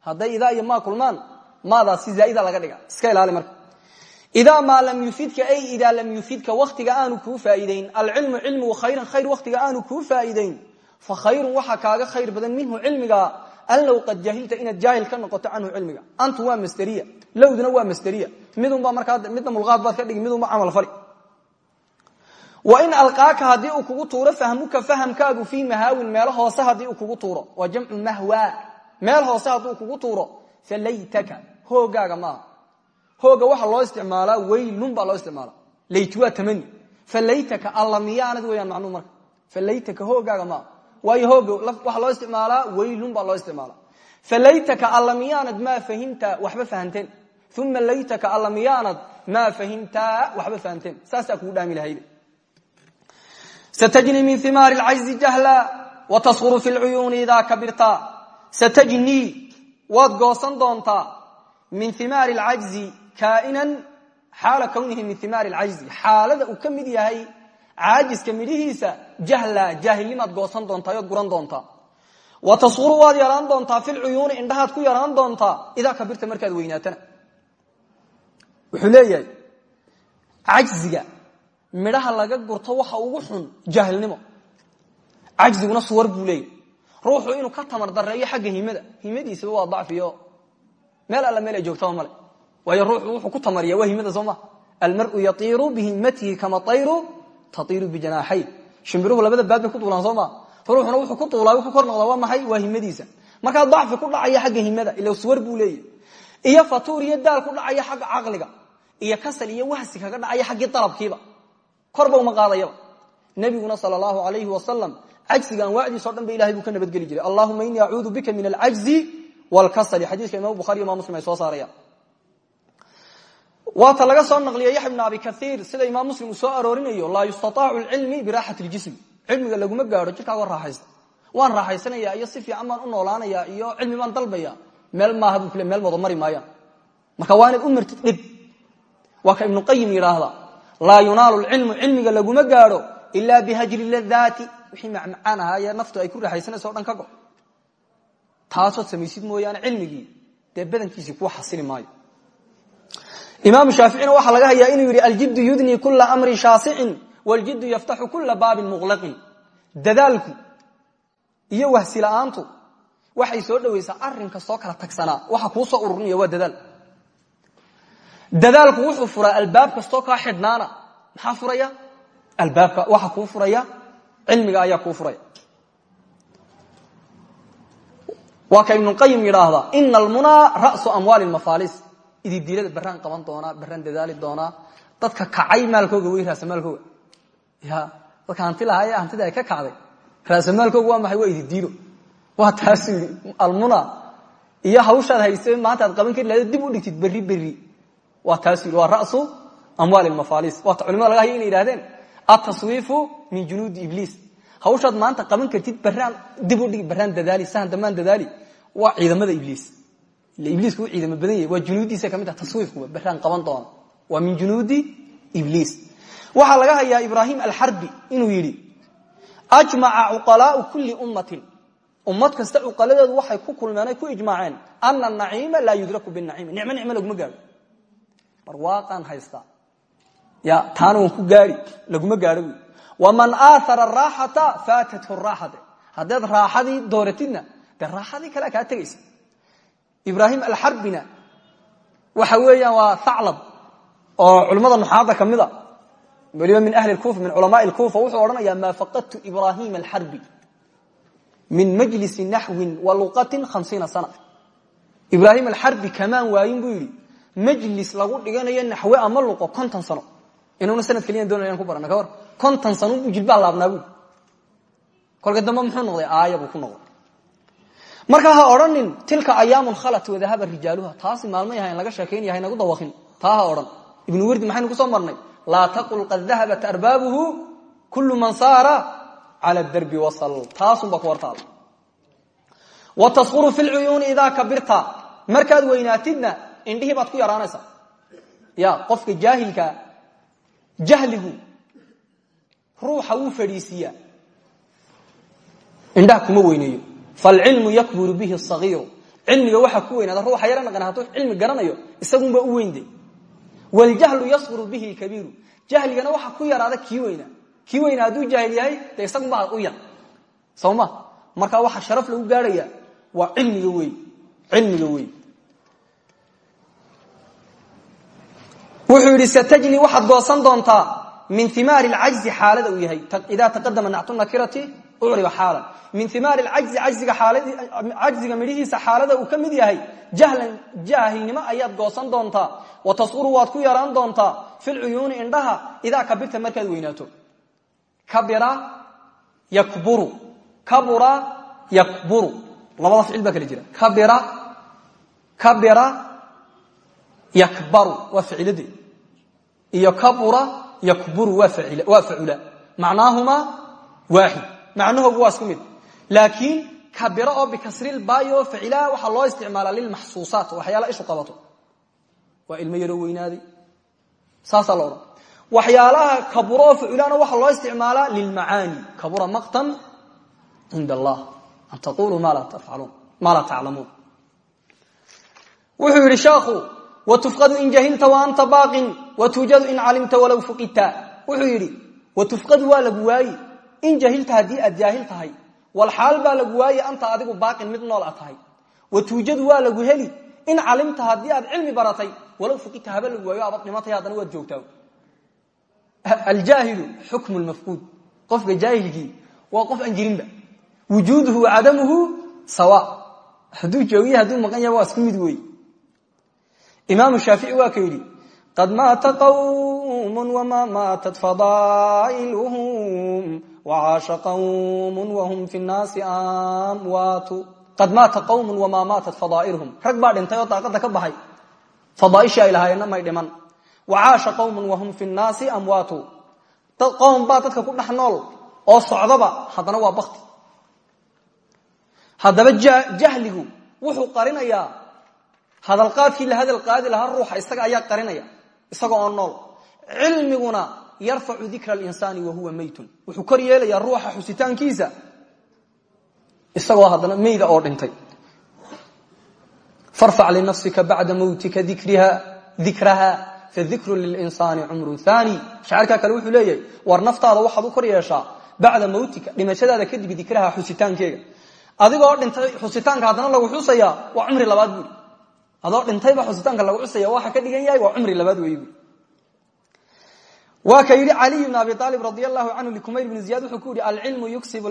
Hadday idaa iyo maa kulmaan maadaas si zaaida laga dhiga iska ilaali marka idaa maa lam yufidka ay idaa lam yufidka waktiga aanu kuu faa'iideyn alcilmu cilmigu khayran khayr waktiga aanu kuu faa'iideyn fa khayrun waxaa kaaga khayr badan minhu cilmiga an low qad jahilta inaad jaahil ka noqoto canhu cilmiga. Antu waa masderiya lowduna waa masderiya midunbaa markaa midna mulqaad baad ka dhigi midunba camal fali. Wain alqaaka haddii uu kugu tuuro fahmuka fahamkaagu fii mahaawin meelo hoose haddii uu kugu tuuro. Waa jamcu mahwa meel hoose hadduu kugu tuuro. Falaytaka hoogaaga maaha hooga waxaa loo isticmaalaa weylun baa loo isticmaala layt waa falaytaka alla miyaanad weyaan falaytaka hoogaaga maaha waayo hooga waxaa loo isticmaalaa weylun baa loo isticmaala falaytaka alla miyaanad maa waxba fahanteen. Uma laytaka alla miyaanad maa waxba fahanteen. Saasaa kugu dhaami lahayde satajni min imaari lcajzi jahla watasuru fi lcuyuuni idaa kabirta. Satajnii waad goosan doontaa min imaari lcajzi kaainan xaala kwnihi min imaari lcajzi xaalada uu ka yahay caajiska midhihiisa jahla jaahilnimaad goosan doontaa ood guran doontaa watasuru waad yaraan doontaa fi lcuyuuni indhahaad ku yaraan doontaa idaa kabirta markaad weynaatana. Wuxuu leeyahay cajziga midhaha laga gurto waxa ugu xun jaahilnimo cajziguna suwar buu ruuxu inuu ka tamar dareeyo xagga himada. Himadiisaba waa dacfiyo. Meel alla meel ay joogtaba male waayo ruuxu wuxuu ku tamariya waa himada soo ma. Almaru yaiiru bihimatihi kama ayru taiiru bijanaaxayn shimbiruhu labada baad bay ku duulaan soo ma. Ruuxuna wuxuu ku duulaa ku kor noqdaa waa maxay? Waa himadiisa markaa dacfi ku dhacaya xagga himada ila suwar buu leeyahy iyo fatuur iyo daal ku dhacaya xagga caqliga. Iyo kasal iyo wahsi kaga dhacaya xaggii dalabkiiba. Korba uma qaadayaba nabiguna sal allahu alayhi wasalam cajsiga anwaacdiisao dhan ba ilahay buu ka nabadgeli jiray. Allahuma inii acuudu bika min alcajzi wlkasali waata laga soo naqliya yaxya bn abi kaiir sida imaam muslim uu soo aroorinayo laa yustaaacu lcilmi biraxati ljism cilmiga laguma gaadho jirkaaga raaxaysta. Waan raaxaysanaya iyo si fiican baan u noolaanaya iyo cilmi baan dalbaya meel maaha buu kule meel wada mari maayaan. Marka waa u martid dhib. Waa ka ibnu qayim yidhaahda laa yunaalu lcilmu cilmiga laguma gaadho ila bihajri ladaati wixii macmacaan ahaayee naftu ay ku raaxaysanayso o dhan ka go. Taasood samaysid mooyaane cilmigii dee badankiisii kuu maayo imaamu shaaficina waxaa laga hayaa inuu yidhi aljiddu yudnii kula amrin shaasicin waljiddu yaftaxu kula baabin muqlaqin dadaalku iyo wahsi la'aantu waxay soo dhowaysaa arrin kastoo kala tagsanaa. Waxa kuu soo ururinaya waa dadaal. Dadaalku wuxuu furaa albaab kastoo kaa xidhnaana. Maxaa furaya? Albaabka waxa kuu furaya cilmiga ayaa kuu furaya. Waa ka ibnuqayim yidhaahdaa ina almunaa ra'su amwaali mafaalis ididiilada baraan qaban doonaa baraan dadaali doonaa dadka kacay maalkooga wey raasamaalkooga dadka hanti lahaayee hantida ay ka kacday. Raasamaalkooga waa maxay? Waa ididiilo waa yidhi almuna. Iyo hawshaad hayse maanta aad qaban kari dib u dhigtid berri berri. Waa yidhi waa ra'su amwaali mafaalis waata culimada laga haya inay yidhahdeen ataswiifu min junuudi ibliis. Hawshaad maanta qaban kartid baraan dib u dhig baraan dadaali sahan damaan dadaali. Waa ciidamada ibliis ila ibliisku u ciidamo badan yahay waa junuuddiisa ka mid ah taswiifkuba baraan qaban doona waa min junuudi ibliis. Waxaa laga hayaa ibraahim alxarbi inuu yidhi ajmaca cuqalaau kulli ummatin. Ummad kasta cuqaladeedu waxay ku kulmeen ku ijmaaceen ana naciima laa yudraku binaciimi nicmo nicmo laguma gaadho. Barwaaqaan haystaa ya taana waan ku gaari laguma gaadho buy waman aahara raaxata faatathu raaxate haddaad raaxadii dooratidna dee raaxadii kalea kaa tegaysa ibraahim alxarbina waxa weeyaan waa thaclab oo culimmada nuxaadda ka mid a. Weliba min ahli kufa min culamaai lkufa wuxuu odhanayaa maa faqadtu ibraahima alxarbi min majlisi naxwin wa luqatin hamsiina sana. Ibraahim alxarbi kamaan waayin buu yidhi majlis lagu dhiganayo naxwe ama luqo konton sano. Inuuna sanad keliyan doonaya ku barana ka war konton sano buu jilbaa laabnaa buui kolka dambe muxuu noqday aaya buu ku noqday markaa ha odhanin tilka ayaamun khalat wadahaba rijaaluha. Taasi maalmo yahay laga sheekaynaya haynagu dawaqin taa ha odhan. Ibnu werdi maxaynu ku soo marnay? Laa taqul qad dahabat arbaabuhu kullu man saara cala darbi wasal. Taasunbaa ku wartaada wa taskuru fi lcuyuuni idaa kabirta. Markaad weynaatidna indhihii baad ku yaraanaysaa ya qofka jaahilkaa jahligu ruuxa wuu fadhiisiiyaa indhaha kuma weyneeyo falcilmu yakburu bihi sagiiru cilmiga waxaa ku weynaada ruuxa yara naqan hadduu cilmi garanayo isagunba u weynde waljahlu yasquru bihi lkabiiru jahligana waxa ku yaraada kii weyna kii weyna hadduu jaahil yahay dee isagunbaa u yar soma markaa waxa sharaf lagu gaarhaya waa cilmiga wey cilmiga wey wuxuu yidhi satajni waxaad goosan doontaa min imaari cajzi xaalada uu yahay ida taqadama nactu nakirati ucriba xaalan. Min cajzi cajziga midhihiisa xaalada uu ka mid yahay jahlan jaahilnimo ayaad goosan doontaa. Wa tasquru waad ku yaraan doontaa. Fi lcuyuuni indhaha idaa kabirta markaad weynaato. Kabira yakburu. Kabura yakburu. Labada ficil baa jira. Kabira kabira yakbaru waa ficilade iyo kabura yakburu waa facula macnaahumaa waaxid macnahoogu waa isku mid. Laakiin kabiro oo bikasrilbaayo facilaha waxaa loo isticmaalaa lilmaxsuusaat waxyaala ishu qabato. Waa ilmo yaroo weynaaday saasaa lo odhan. Waxyaalaha kaburo oo faculaana waxaa loo isticmaalaa lilmacaani kabura maqtan cinda allah an taquluu ma laa taclamuun. Wuxuu yidhi sheekhu watufqadu in jahilta wa anta baaqin watuujadu in calimta walow fuqidta wuxuu yidhi watufqadu waa lagu waayi in jahilta haddii aad jaahil tahay walxaal baa lagu waaye anta adigu baaqin mid nool a tahay. Watuujadu waa lagu heli in calimta haddii aad cilmi baratay walow fuqidta haba lagu waayo abad dhimatay haddana waad joogtaa. Aljaahilu xukmu lmafquud qofka jaahilkii waa qof aan jirinba. Wujuuduhu wa cadamuhu sawa. Hadduu joogiya hadduu maqan yaha waa isku mid wey imaamu shaafici waa ka yidhi qad maata qawm wma maatat fadaa'iluhum wacaasha qawm wahum fi nnaasi amwaatu qad maata qawm wamaa maatat fadaa'iluhum rag baa dhintay oo daaqada ka baxay fadaaishii ay lahaayeenna may dhiman wacaasha qawm wahum fi nnaasi amwaatu qowm baa dadka ku dhex nool oo socdaba haddana waa bakti haddaba jahligu wuxuu qarinayaa hadalqaadkii la hadal qaadi lahaa ruuxa yarfacu dikra linsaani wahuwa meytun wuxuu kor yeelayaa ruuxa xusitaankiisa isagoo haddana meyda oo dhintay. Farfac linafsika bacda mowtika dikraha fadikru lilinsaani cumru hani shaacirkaa kale wuxuu leeyahay war naftaada waxaad u kor yeeshaa bacda mowtika dhimashadaada kadib dikraha xusitaankeega adigoo dhintay xusitaanka haddana lagu xusayaa waa cumri labaad buuri. Adoo dhintayba xusitaanka lagu xusaya waxa ka dhigan yahay waa cumri labaad wey buuri waa ka yidhi caliy bn abi aalib radi allahu canhu likumayr bn ziyad wuxuu ku yidhi alcilmu yuksib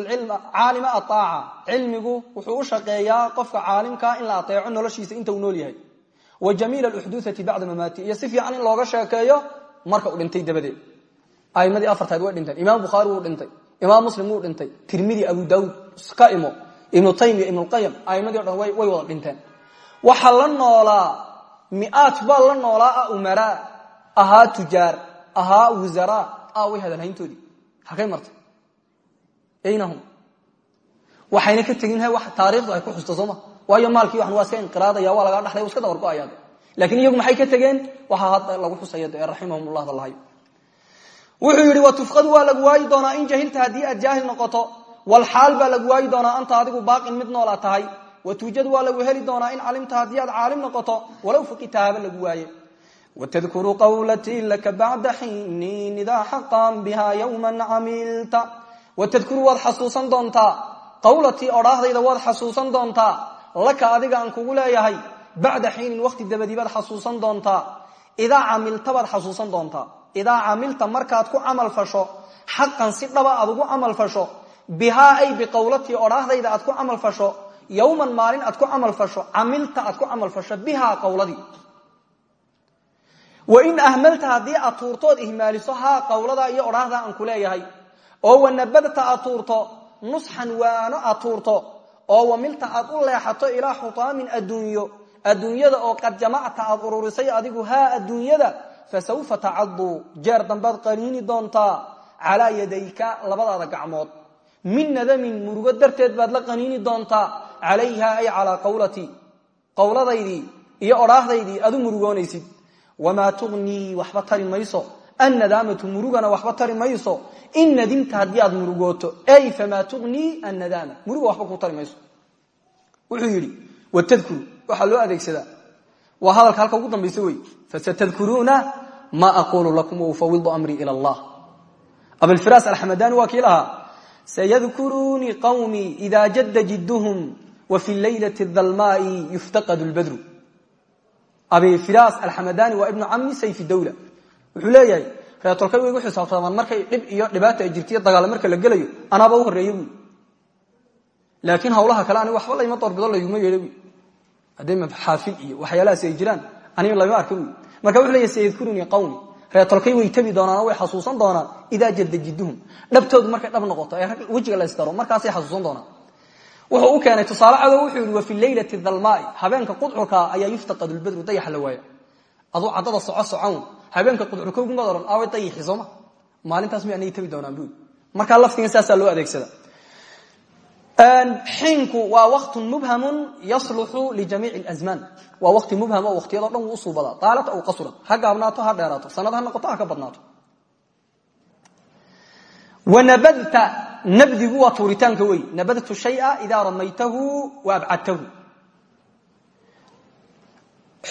caalima aaaca cilmigu wuxuu u shaqeeyaa qofka caalimkaa in la ateeco noloshiisa inta uu nool yahay. Wa jamiil uxduuati bacda mamaati. Iyo si fiican in dhintay dabadeed. Aimadii afartaad dhintay. Imaam muslim wuu dhintay. Tirmidi abu daud iska imo. Ibnu taymiya ibnulqayim aimadii o way wada dhinteen. Waxaa la noolaa miaad baa la noolaa umaraa ahaa tujaar ahaa ah way hadalhayntoodii halkay martay. Aynahum waxayna ka tegin taariikhdu ay ku xusto sooma waayo maalkii waxan waa iska inqiraadaya waa lagaa dhaxlay iska dabar go'ayaade lakiin iyagu maxay ka tegeen? Waxaa hadda lagu xusaya dee raximahum ullah dalahayo wuxuu yidhi watufqadu waa lagu waayi doonaa in jahilta haddii aad jaahil noqoto walxaal baa lagu waayi doonaa anta adigu baaqin mid noola tahay. Watuujadu waa lagu heli doonaa in calimta haddii aad caalim noqoto walow fakita haba lagu waaye wtdkuru qawlatii laka bacda xiinin idaa xaqan biha ywma camilta watadkuru waad xasuusan doontaa qawlatii odhaahdayda waad xasuusan doontaa laka adiga aan kugu leeyahay bacda xiinin waqti dabadii baad xasuusan doontaa idaa camilta baad xasuusan doontaa idaa camilta markaad ku camal fasho xaqan si dhaba aad ugu camal fasho bihaa ay biqowlatii odhaahdayda aad ku camal fasho yowman maalin aad ku camal fasho camilta aad ku camal fasho bihaa wain ahmalta haddii aad tuurtood ihmaaliso haa qowladaa iyo odhaahdaa aan ku leeyahay. Oo wanabadta aad tuurto nusxan waano aad tuurto. Oo wamilta aad u leexato ilaa xutaamin adduunyo. Adduunyada oo qad jamacta aad ururisay adigu haa adduunyada fasawfa tacaduu jeer dambaad qaniini doontaa. Calaa yadayka labadaada gacmood. Min nadamin murugo darteed baad la qaniini doontaa. Calayha ay calaa qawlatii qowladaydii iyo odhaahdaydii aad murugoonaysid wamaa tugnii waxba tari mayso annadaamatu murugana waxba tari mayso in nadimta haddii aad murugooto ey famaa tugnii annadaama muruga waxba kuu tari mayso wuxuu yidhi watadkuru waxaa loo adeegsadaa waa hadalka halka ugu dambaysa wey fasatadkuruuna ma aquulu lakum waufawidu amrii ila allah abilfiras alxamadani waa kii lahaa sayadkuruunii qawmii jadda jidduhum wa fi laylati dalmaai yuftaqadu lbadru abifiras alxamadani waa ibnu cami sayfi dawla. Wuxuu leeyahay reetolkay way gu xisaabtamaan markay dhib iyo dhibaata ay jirtaiyo dagaal marka la gelayo anaaba u horreeya buui hawlaha kale ani waxba layma doorbido layguma yeedho buui hadday maxaafil iyo waxyaalahaasi ay jiraan aniga lama arka buui marka wuxuu leeyahy sayadkurunii qawmi. Reetolkay way tabi doonaan way xasuusan doonaan idaa jadda jidduhum. Markay dhab noqoto ee wejiga la ysdaro markaasay xasuusan doonaan wuxuu u keenay tusaale wuxuu yihi wa fi leylati dalmaai habeenka qudcurka ayaa yuftaqadu lbadru dayaxa la waaya aduu caddada soco socown habeenka qudcurkowgumaad ohan aaway dayixi sooma maalintaas may anagi tabi doonaan buui markaa laftigan saasaa loo adeegsada. Xiinku waa waktun mubhamun yasluxu lijamiici lazmaan waa wakti mubham oo waktiyado dhan wuu usuubadaa daalat aw qasurat ha ha dheeraato. Sanad ha ka badnaato wanabadta nabdigu waa tuuritaanka wey nabadtu shaya idaa ramaytahu wa abcadtahu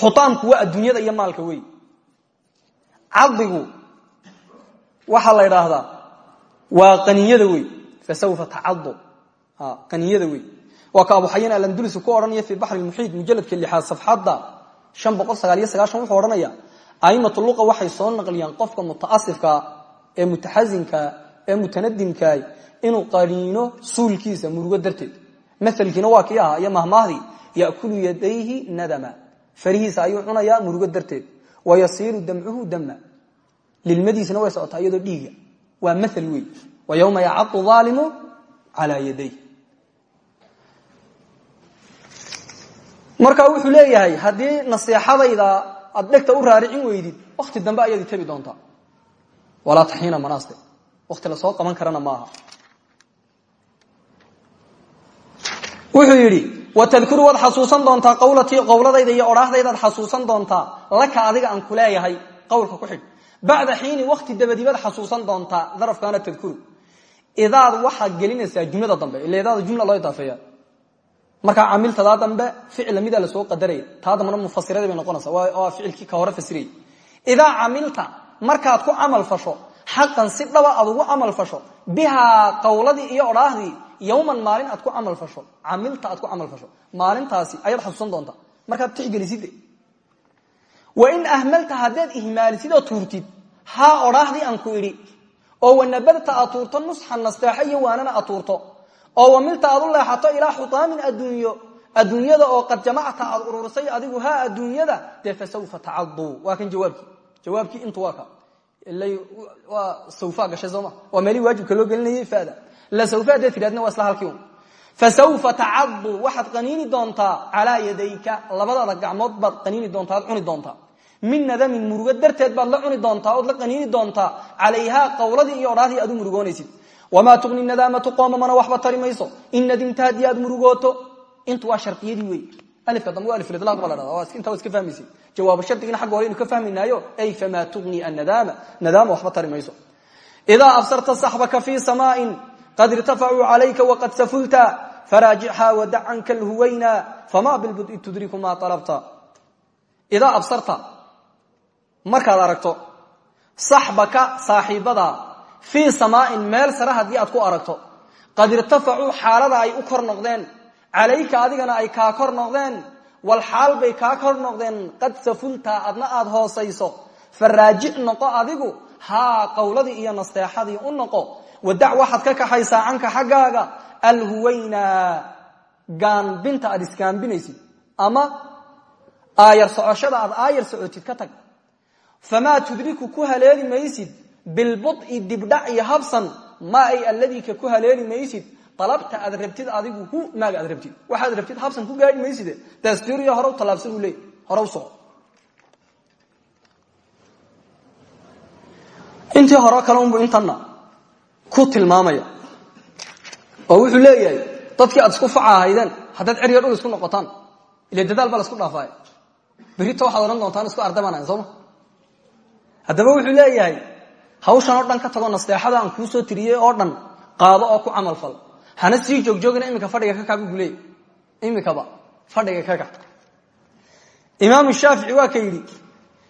xutaamku waa adduunyada iyo maalka wey cadigu waxaa la idhaahdaa waa qaniyada wey fasawfa tacadu qaniyada wey waa ka abu xayan alandulsi ku odhanaya fi baxri muxiid mujaladka lixaad safxadda wuxuu odhanaya aimatu luqa waxay soo naqliyaan qofka mutaasifka ee mutaxasinka ee mutanadimka inuu qaniino suulkiisa murugo darteed. Maalkiina waa kii ahaa iyo mahmaahdii yakulu yadayhi nadama. Farihiisa ayuu cunayaa murugo darteed. Wayasiilu damcuhu dama lilmadiisna way socotaa iyadoo dhiiga waa maal wey wa ywma yacadu aalimu calaa yaday marka wuxuu leeyahay haddii naseexadayda aad u raaricin weydid wakti dambe ayaad tabi doontaa. Walaa taxiina manaaste wakti la soo qaban karana maaha. Wuxuu yidhi watadkuru waad xasuusan doontaa qawlatii qowladayda iyo odhaahdaydaad xasuusan doontaa. Laka adiga aan ku leeyahay qowlka ku xidh. Bacda xiini wakti dabadibaad xasuusan doontaa darafkaana tadkuru idaad waxaad gelinaysaa jumlada dambe ila idaada jumla loo idaafeeya. Markaa camiltadaa dambe ficil lamida la soo qadaraya taa dambana mufasiradii bay noqonaysa waa ficilkii ka hore fasirayay idaa camilta markaad ku camal fasho xaqan si dhaba aad ugu camal fasho bihaa qawladii iyo odhaahdii yowman maalin aad ku camal fasho camilta aad ku camal fasho. Maalintaasi ayaad xasuusan doontaa markaad tixgeliside wain ahmalta haddaad ihmaalisid oo tuurtid haa odhaahdii aan ku idhi oo wanabadta aad tuurto nusxan nasteexo iyo waanana aad tuurto oo wamilta aad u leexato ilaa xutaamin adduunyo adduunyada oo qad jamacta aad ururisay adigu haa adduunyada dee fasawfa tacaduu waa kan jawaabkii. Jawaabkii intu waa waa sawfa gashay sooma waa meelihii waajibka loo gelinayay fada la sawfa haddaad tidhahdna waa isla halkii un fasawfa tacadu waxaad qaniini doontaa calaa yadayka labadaada gacmood baad qaniini doontaa cuni doontaa min nadamin murugo darteed baad la cuni doontaa ood la qaniini doontaa calayhaa qawladii iyo odhaadii aad u murugoonaysid wamaa tuqni nadaamatu qoomamana waxba tari in nadimta haddii aad murugooto intu waa shardiyadii wey alifka dambe waa alifidlaaq ba la dhahda waa intaa iska fahmaysa jawaabo shardigina xagga hore aynu ka fahmaynaayo ay famaa tuqni annadaama nadaama waxba tari mayso idaa absarta saxbaka fii samaain qad irtafacuu calayka waqad safulta faraajichaa wadac canka lhuwayna famaa bilbudi tudriku maa alabta idaa absarta markaad aragto saxbaka saaxiibada fii samaain meel sare haddii aad ku aragto qad irtafacuu xaalada ay u kor noqdeen calayka adigana ay kaa kor noqdeen wal xaal bay kaa kor noqdeen qad safulta adna aad hoosayso faraajic noqo adigu haa qowladii iyo nasteexadii u noqo wadac waxaad ka kaxaysaa canka xaggaaga alhuwayna gaanbinta aad isgaanbinaysid ama aayar socoshada aad aayar socotid ka tag. Famaa tudriku ku haleeli maysid bilbud'i dibdhac iyo habsan maa ay alladika ku haleeli maysid alabta aad rabtid adigu hu maaga aad rabtid waxaad rabtid habsan ku gaari mayside dastuuriya hore tallaabsan uu leey hore u soco intii hore kale unbu intanna ku tilmaamaya oo wuxuu leeyahay dadkii aad isku faca ahaydeen haddaad cerya dhul isku noqotaan ile dadaal baa isku dhaafaaya berita waxaad odhan doontaan isku ardabanaan sooma haddaba wuxuu leeyahay hawshan oo dhan ka tago nasteexada aan kuu soo tiriyey oo dhan qaado oo ku camal fal hana sii joogjoogina iminka fadhiga ka kaabi guleey imikaba fadhiga kaga imaam shaafici waa ka yidhi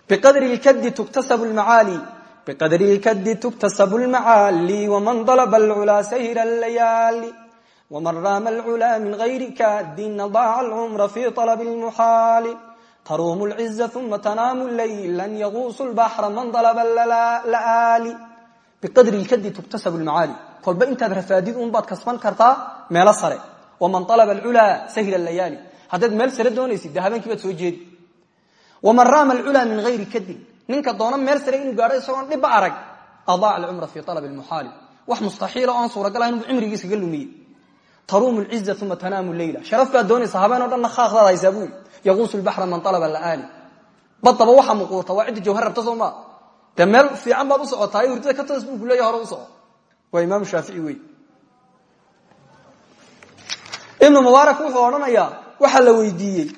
biqadri lkadi tuktasabu lmacaali biqadri lkadi tuktasabu lmacaali waman dalaba alculaa sayra layaali waman raama alculaa min gayri kadin daaca alcumra fi alab lmuxaali taruumu lciza uma tanaamu laylan yaguusu lbaxra man dalaba laaali biqadri lkadi tuktasabu lmacaali kolba intaad rafaadid unbaad kasban kartaa meelo sare. Waman alaba alculaa sahira layaali haddaad meel sare doonaysid dee soo jeedi. Waman raama alculaa min hayri kadin ninka doona meel sare inuu gaadho isagoon dhibba arag. Adaaca alcumra fi alab lmuxaali wax mustaxiila o aan suuragal ahayn buu cimrigiiskaga lumiyey. Taruumu lciza uma sharaf baad doonaysa habeen o dhanna khaaqdaad haysaa buu yaquusu lbaxra man alaba laaali badaba waxa muquurta waa cidda jawhar rabta soo maa dee meel ka toos buu kuleeya hore u soco waa imaam shaafici wey ibnu mubaarak wuxuu odhanayaa waxaa la weydiiyey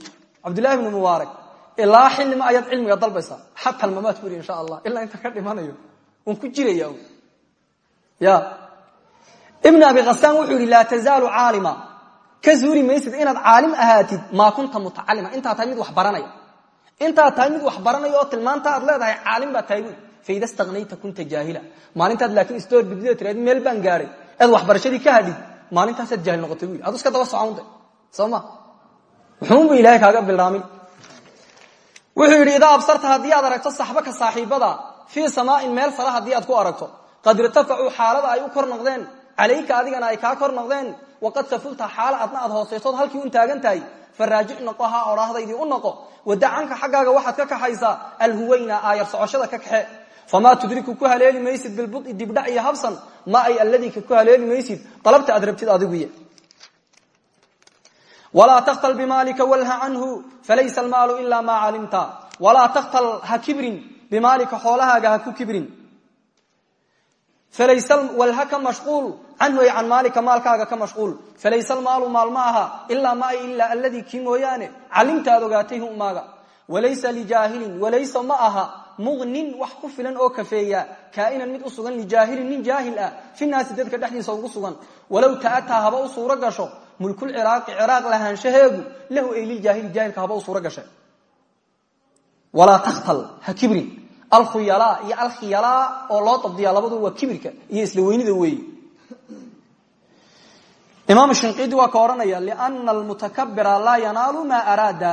cabdillahi ibnu mubaarak ilaa xilima ayaad cilmiga dalbaysaa xata almamaat buri insha allah ilaa inta ka dhimanayo un ku jiraya ya. Ibn abi khasaan wuxuu yihi laa tazaalu caalima. Ka maysid inaad caalim ahaatid maa kunta mutacalima intaa tahay wax baranaya. Intaa tahay wax baranaya tilmaanta aad leedahay caalim baa tahay faida staknayta kunta jaahila maalintaad laakiin isdoor bidida tiraad meel baan gaadhay ead waxbarashadii ka hadhid maalintaasaad jaahil noqotay adu iska daba soconta soo ma wuxuunbu ilaahay kaaga bilaamin wuxuu yidhi idaa absarta haddii aad aragto saxbaka saaxiibada fii samaain meel sare haddii aad ku aragto qad irtafacuu xaalada ay u kor noqdeen calayka adigana ay kaa kor noqdeen waqad safulta xaala adna aad hoosaysood halkii un taagan tahay faraajic noqo u noqo wadacanka xaggaaga waxaad ka kaxaysaa alhuwayna aayar socoshada ka kaxe famaa tudriku ku haleeli maysid bilbui dibdhac iyo habsan ma ay alladika ku haleeli maysid dalabta aad rabtid adiguy walaa takhtal bimaalika walha canhu falaysa almaalu ila maa calimta walaa takhtal ha kibrin bimaalika xoolahaaga ha ku kibrin walha ka mashquul canhu ay can maalika maalkaaga ka mashquul falaysa almaalu maal ma aha ilaa ma ilaa alladii muqnin wax ku filan oo kafeeya kaainan mid u sugan lijaahilin nin jaahil ah fi naasi dadka dhexdiisa ugu sugan. Walow ta'ataa haba u suuro gasho mulkulciraaqi ciraaq lahaanshaheegu lahu ay liljaahili jaahilka haba u suuro gashay walaa takhtal ha kibrin alkhuyalaa iyo alkhiyalaa oo loo dabdiyaa labadu waa kibirka iyo isla weynida weeye imaam shinqidi waa ka odhanaya liana almutakabira laa yanaalu maa araada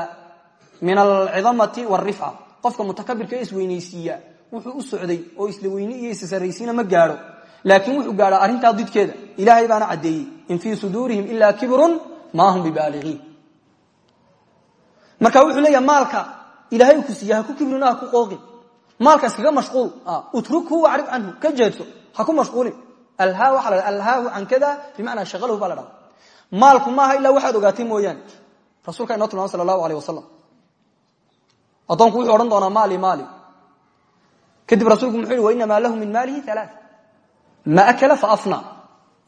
min alcidamati wاrifca qofka mutakabirka isweynaysiiya wuxuu u socday oo isla weyne iyo issaraysiina ma gaadho laakiin wuxuu gaadhaa arrintaa didkeeda. Ilaahay baana caddeeyey in fii suduurihim ilaa kibrun maa hum bibaaligiin. Marka wuxuu leeyaha maalka ilaahay ku siiya ku kibrino ha ku qooqin. Maalka iskaga mashquul utrukhu wacrib canhu ka jeedso ha ku mashquulin. Alhaa waxa la alhaahu can kada bimacnaa shaqalahu baa la dhaha maalku maaha ilaa waxaad ogaatay mooyaane. Rasuulka inoo tilmaamay sala allahu aleyh addoonku wuxuu odhan doonaa maali maali. Kadib rasuulku muxuu yihi wainamaa lahu min maalihi alaa ma akala faafna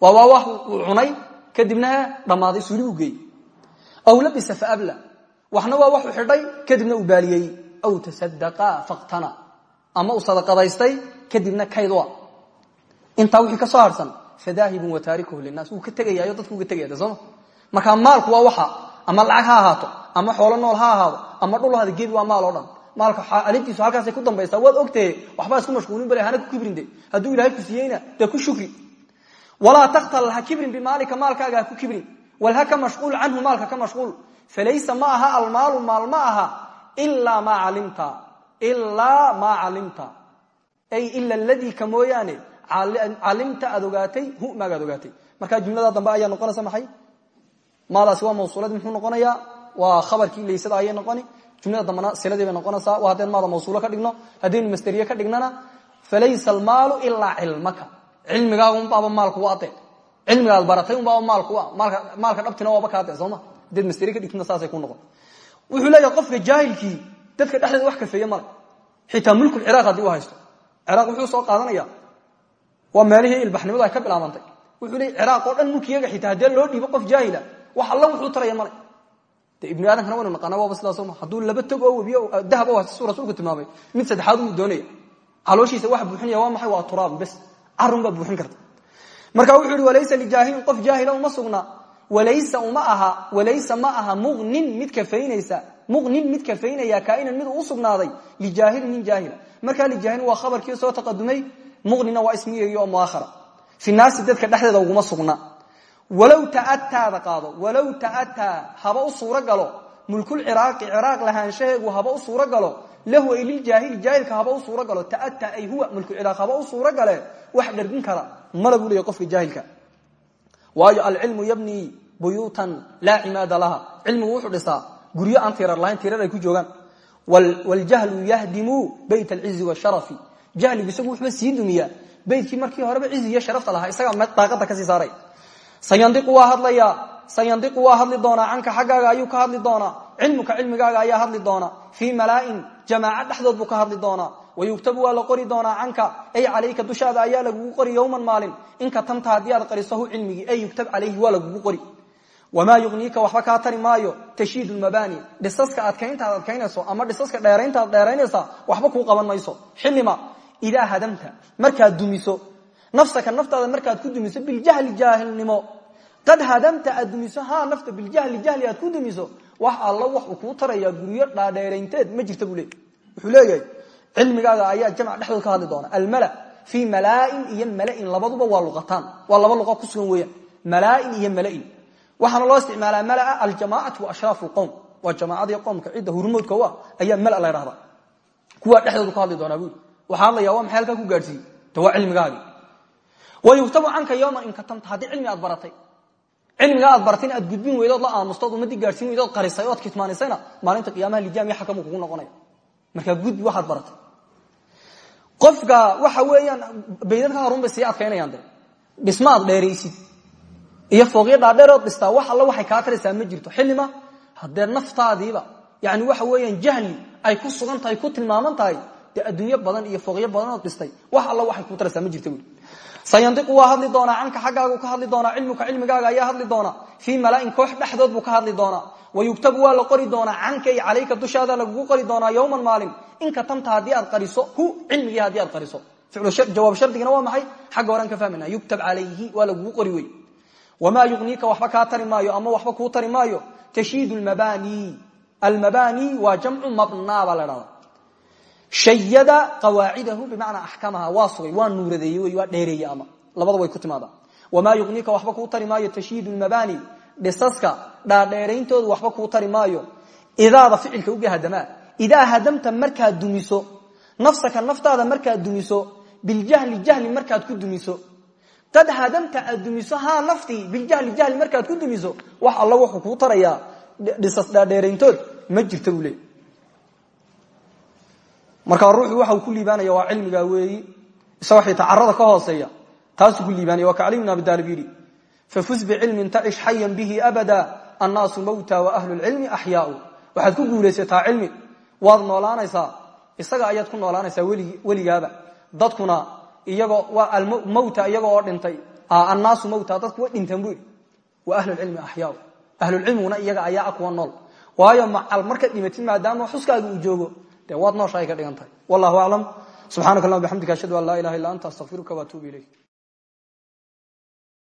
waa waa wax uu cunay. Kadibna dhammaaday suuli u geeyey. Aw labisa faabla waxna waa waxuu xidhay kadibna uu baaliyey. Aw tasadaqa faktana ama uu sadaqadaystay kadibna kayd u a intaa wixii ka soo harsan fadaahibun wataarikuhu linaas wuu ka tegayaayo dadku uga tegaya sooma markaa maalku waa waxa ama lacag ha ahaato ama xoolo nool ha ahaado ama dhul hada gebi waa maal oo dhan. Maalka alintiisu halkaasay ku dambaysaa waad ogtahe waxbaa isku mashquulin bale hana ku kibrinde. Hadduu ilahay ku siiyeyna dee ku shukri walaa takhtal ha kibrin bimaalika maalkaaga ha ku kibrin. Wal ha mashquul canhu maalka ka mashquul. Falaysa ma aha almaalu maal ma aha ilaa maa calimta. Ilaa maa calimta. Ay ila ladii ka mooyaane calimta aad hu ogaatay. Markaa jumlada dambe ayaa noqonaysa maxay? Maadaasi waa mawsuulad muxuu noqonayaa waa khabarkii laysada ayay noqoni. Jumlada dambena siladii bay noqonaysaa. Waa haddeen maada mawsuulo ka dhigno haddaynu masteriye ka dhignana falaysa almaalu ilaa cilmaka. Cilmigaaga unbaaba maalku u ade cilmigaad baratay unbaaba maalku a maalka dhabtina waaba kaade sooma haddaed masteri ka dhigtina saasay ku noqon. Wuxuu leeyahay qofka jaahilkii dadka dhexdeeda wax kafeeye male xitaa mulkul ciraaq haddii u haysto. Ciraaq wuxuu soo qaadanaya. Waa meelihii ilbaxnimadu ka bilaabantay. Wuxuu leey ciraaq oo dhan mulkiyaga xitaa haddee loo dhiibo qof jaahila wax alla wuxuu taraya male de ibni aadamkana waynu naqaana waaba sidaasoo ma hadduu laba tog oo webiyo dahab o suu rasuulku tilmaamay mid saddexaad uu doonaya calooshiisa waxa buuxinaya waa maxay? Waa turaab bes. Carun baa buuxin karta. Marka wuxuu yihi walaysa lijaahilin qof jaahila uma sugna. Walaysa uma aha walaysa ma aha munin mid kafaynaysa muqnin mid kafaynaya kainan mid uu usugnaaday lijaahilin nin jaahila markaa lijaahilin waa khabarkii soo taqadumay muqnina waa ismigeygi oo muahara fi naasi dadka dhexdeeda uguma sugna walow ta'ataada qaado walow ta'ataa haba u suuro galo mulkulciraaqi ciraaq lahaanshaheegu haba u suuro galo lahu ay liljaahili jaahilka haba u suuro galo ta'ataa ay huwa mulkulciraaq haba u suuro gale wax dhargin kara mala buu leeya qofka jaahilka. Waayo alcilmu yabnii buyuutan laa cimaada laha. Cilmigu wuxuu dhisaa guryo aan tirar lahayn tirar ay ku joogaan. Waljahlu yahdimu bayt alcizi washarafi jahligu isagu wuxuba sii dumiyaa. Beytkii markii horeba cizi iyo sharafta lahaa isagaa daaqada ka sii saaray sayandiqu waa hadlayaa sayandiqu waa hadli doonaa canka xaggaaga ayuu ka hadli doonaa cilmuka cilmigaaga ayaa hadli doonaa fii malaa'in jamaaca dhexdood buu ka hadli doonaa wayugtabu waa la qori doonaa canka ay calayka dushaada ayaa lagugu qori yowman maalin in katamta haddii aad qarisahu cilmigii ay yugtab calayhi waa lagugu qori. Wamaa yugniika waxba kaa tari maayo tashiid lmabani dhisaska adkayntaad adkaynayso ama dhisaska dheerayntaad dheeraynaysa waxba kuu qaban mayso. Xilima idaa hadamta markaad dumiso nafsaka naftaada markaad ku dumiso biljahli jaahilnimo. Qad hadamta aad dumiso ha nafta biljahli jahli aad ku dumiso wax alla waxuu kuu tarayaa guryo dhaadheeraynteed ma jirta buu leey wuxuu leeyahay cilmigaaga ayaa jamc dhexdood ka hadli doona. Almala fii malaain iyo malain labaduba waa luqataan waa laba luqa ku sugan weeyaan. Malaain iyo malain. Waxaana loo isticmaalaa malaa aljamacatu ashraafu qowm waa jamaacadii qowmka cidda hurmoodka u ah ayaa mala la dhahdaa kuwaa wa yugtabu canka yowman in katamta haddii cilmi aad baratay cilmigaa aad baratayna aad gudbin weydood la aamustood ummadii gaadhsiin weydood qarisay ood kitmaanisayna maalinta qiyaamaha lijaamiya xakamu kugu noqonaya markaa gudbi waxaad baratay qofka waxa weeyaan baydadka horun bay sii adkaynayaan de dhisma aad dheeraysid iyo fooqyo dhaadheerood dhistaa wax alla waxay kaa taraysaa ma jirto xillima haddee naftaadiiba yani waxa weeyaan jahli ay ku sugan tahay ku tilmaaman tahay dee adduunyo badan iyo fooqyo badanood dhistay wax sayandiqu waa hadli doonaa canka xaggaagu ka hadli doonaa cilmuka cilmigaaga ayaa hadli doona fii malaain koox dhexdood buu ka hadli doonaa wayugtabu waa la qori doonaa canka iyo calayka dushaada lagugu qori doonaa yowman maalin in katamta haddii aad qariso hu cilmigii haddii aad qariso. Jawaab shardigana waa maxay? Xagga horean ka fahmayna yugtab calayhi waa lagugu qori wey wamaa yugniika waxba kaa tari ama waxba kuu tari maayo tashiid lmabani almabani waa jamcu mabnaa baa shayada qawaacidahu bimacnaa axkamaha waa sugay waa nuuradeeye wey waa dheereeye ama. Labada way ku timaada wamaa yugniika waxba kuu tari maayo tashiid lmabani dhisaska waxba kuu tari idaada ficilka uga hadamaa idaa hadamta markaad dumiso nafsaka naftaada markaad dumiso biljahli jahli markaad ku dumiso. Qad hadamta aad dumiso haa naftii biljahli jahli markaad ku dumiso wax alla wuxuu kuu tarayaa dhisas dhaadheerayntood ma jirta buu markaa ruuxu waxa uu ku liibaanaya waa cilmiga weeyi. Isagoo xitaa carada ka hooseeya. Taasuu ku liibaanaya waa ka cali bn abi taalib yidhi fafus tacish xayan bihi abada annaasu mawta wa ahlu lcilmi axyaau waxaad ku guulaysataa cilmi. Waad noolaanaysaa. Isaga ayaad ku noolaanaysaa weligaaba. Dadkuna iyagoo waa mawta iyago oo dhintay. Annaasu mawta dadku way dhinteen buu yidhi. Wa ahlulcilmi axyaau ahlulcilmiguna iyaga ayaa a kuwa nool. Waayo macal markaad dhimatid maadaama xuskaaga joogo dee waad noosha ay ka dhigan tahay. Wallahu aclam subxanaka allahuma bxamdika ashhadu an laa ilaha illa anta astaqfiruka waatuubu ilayk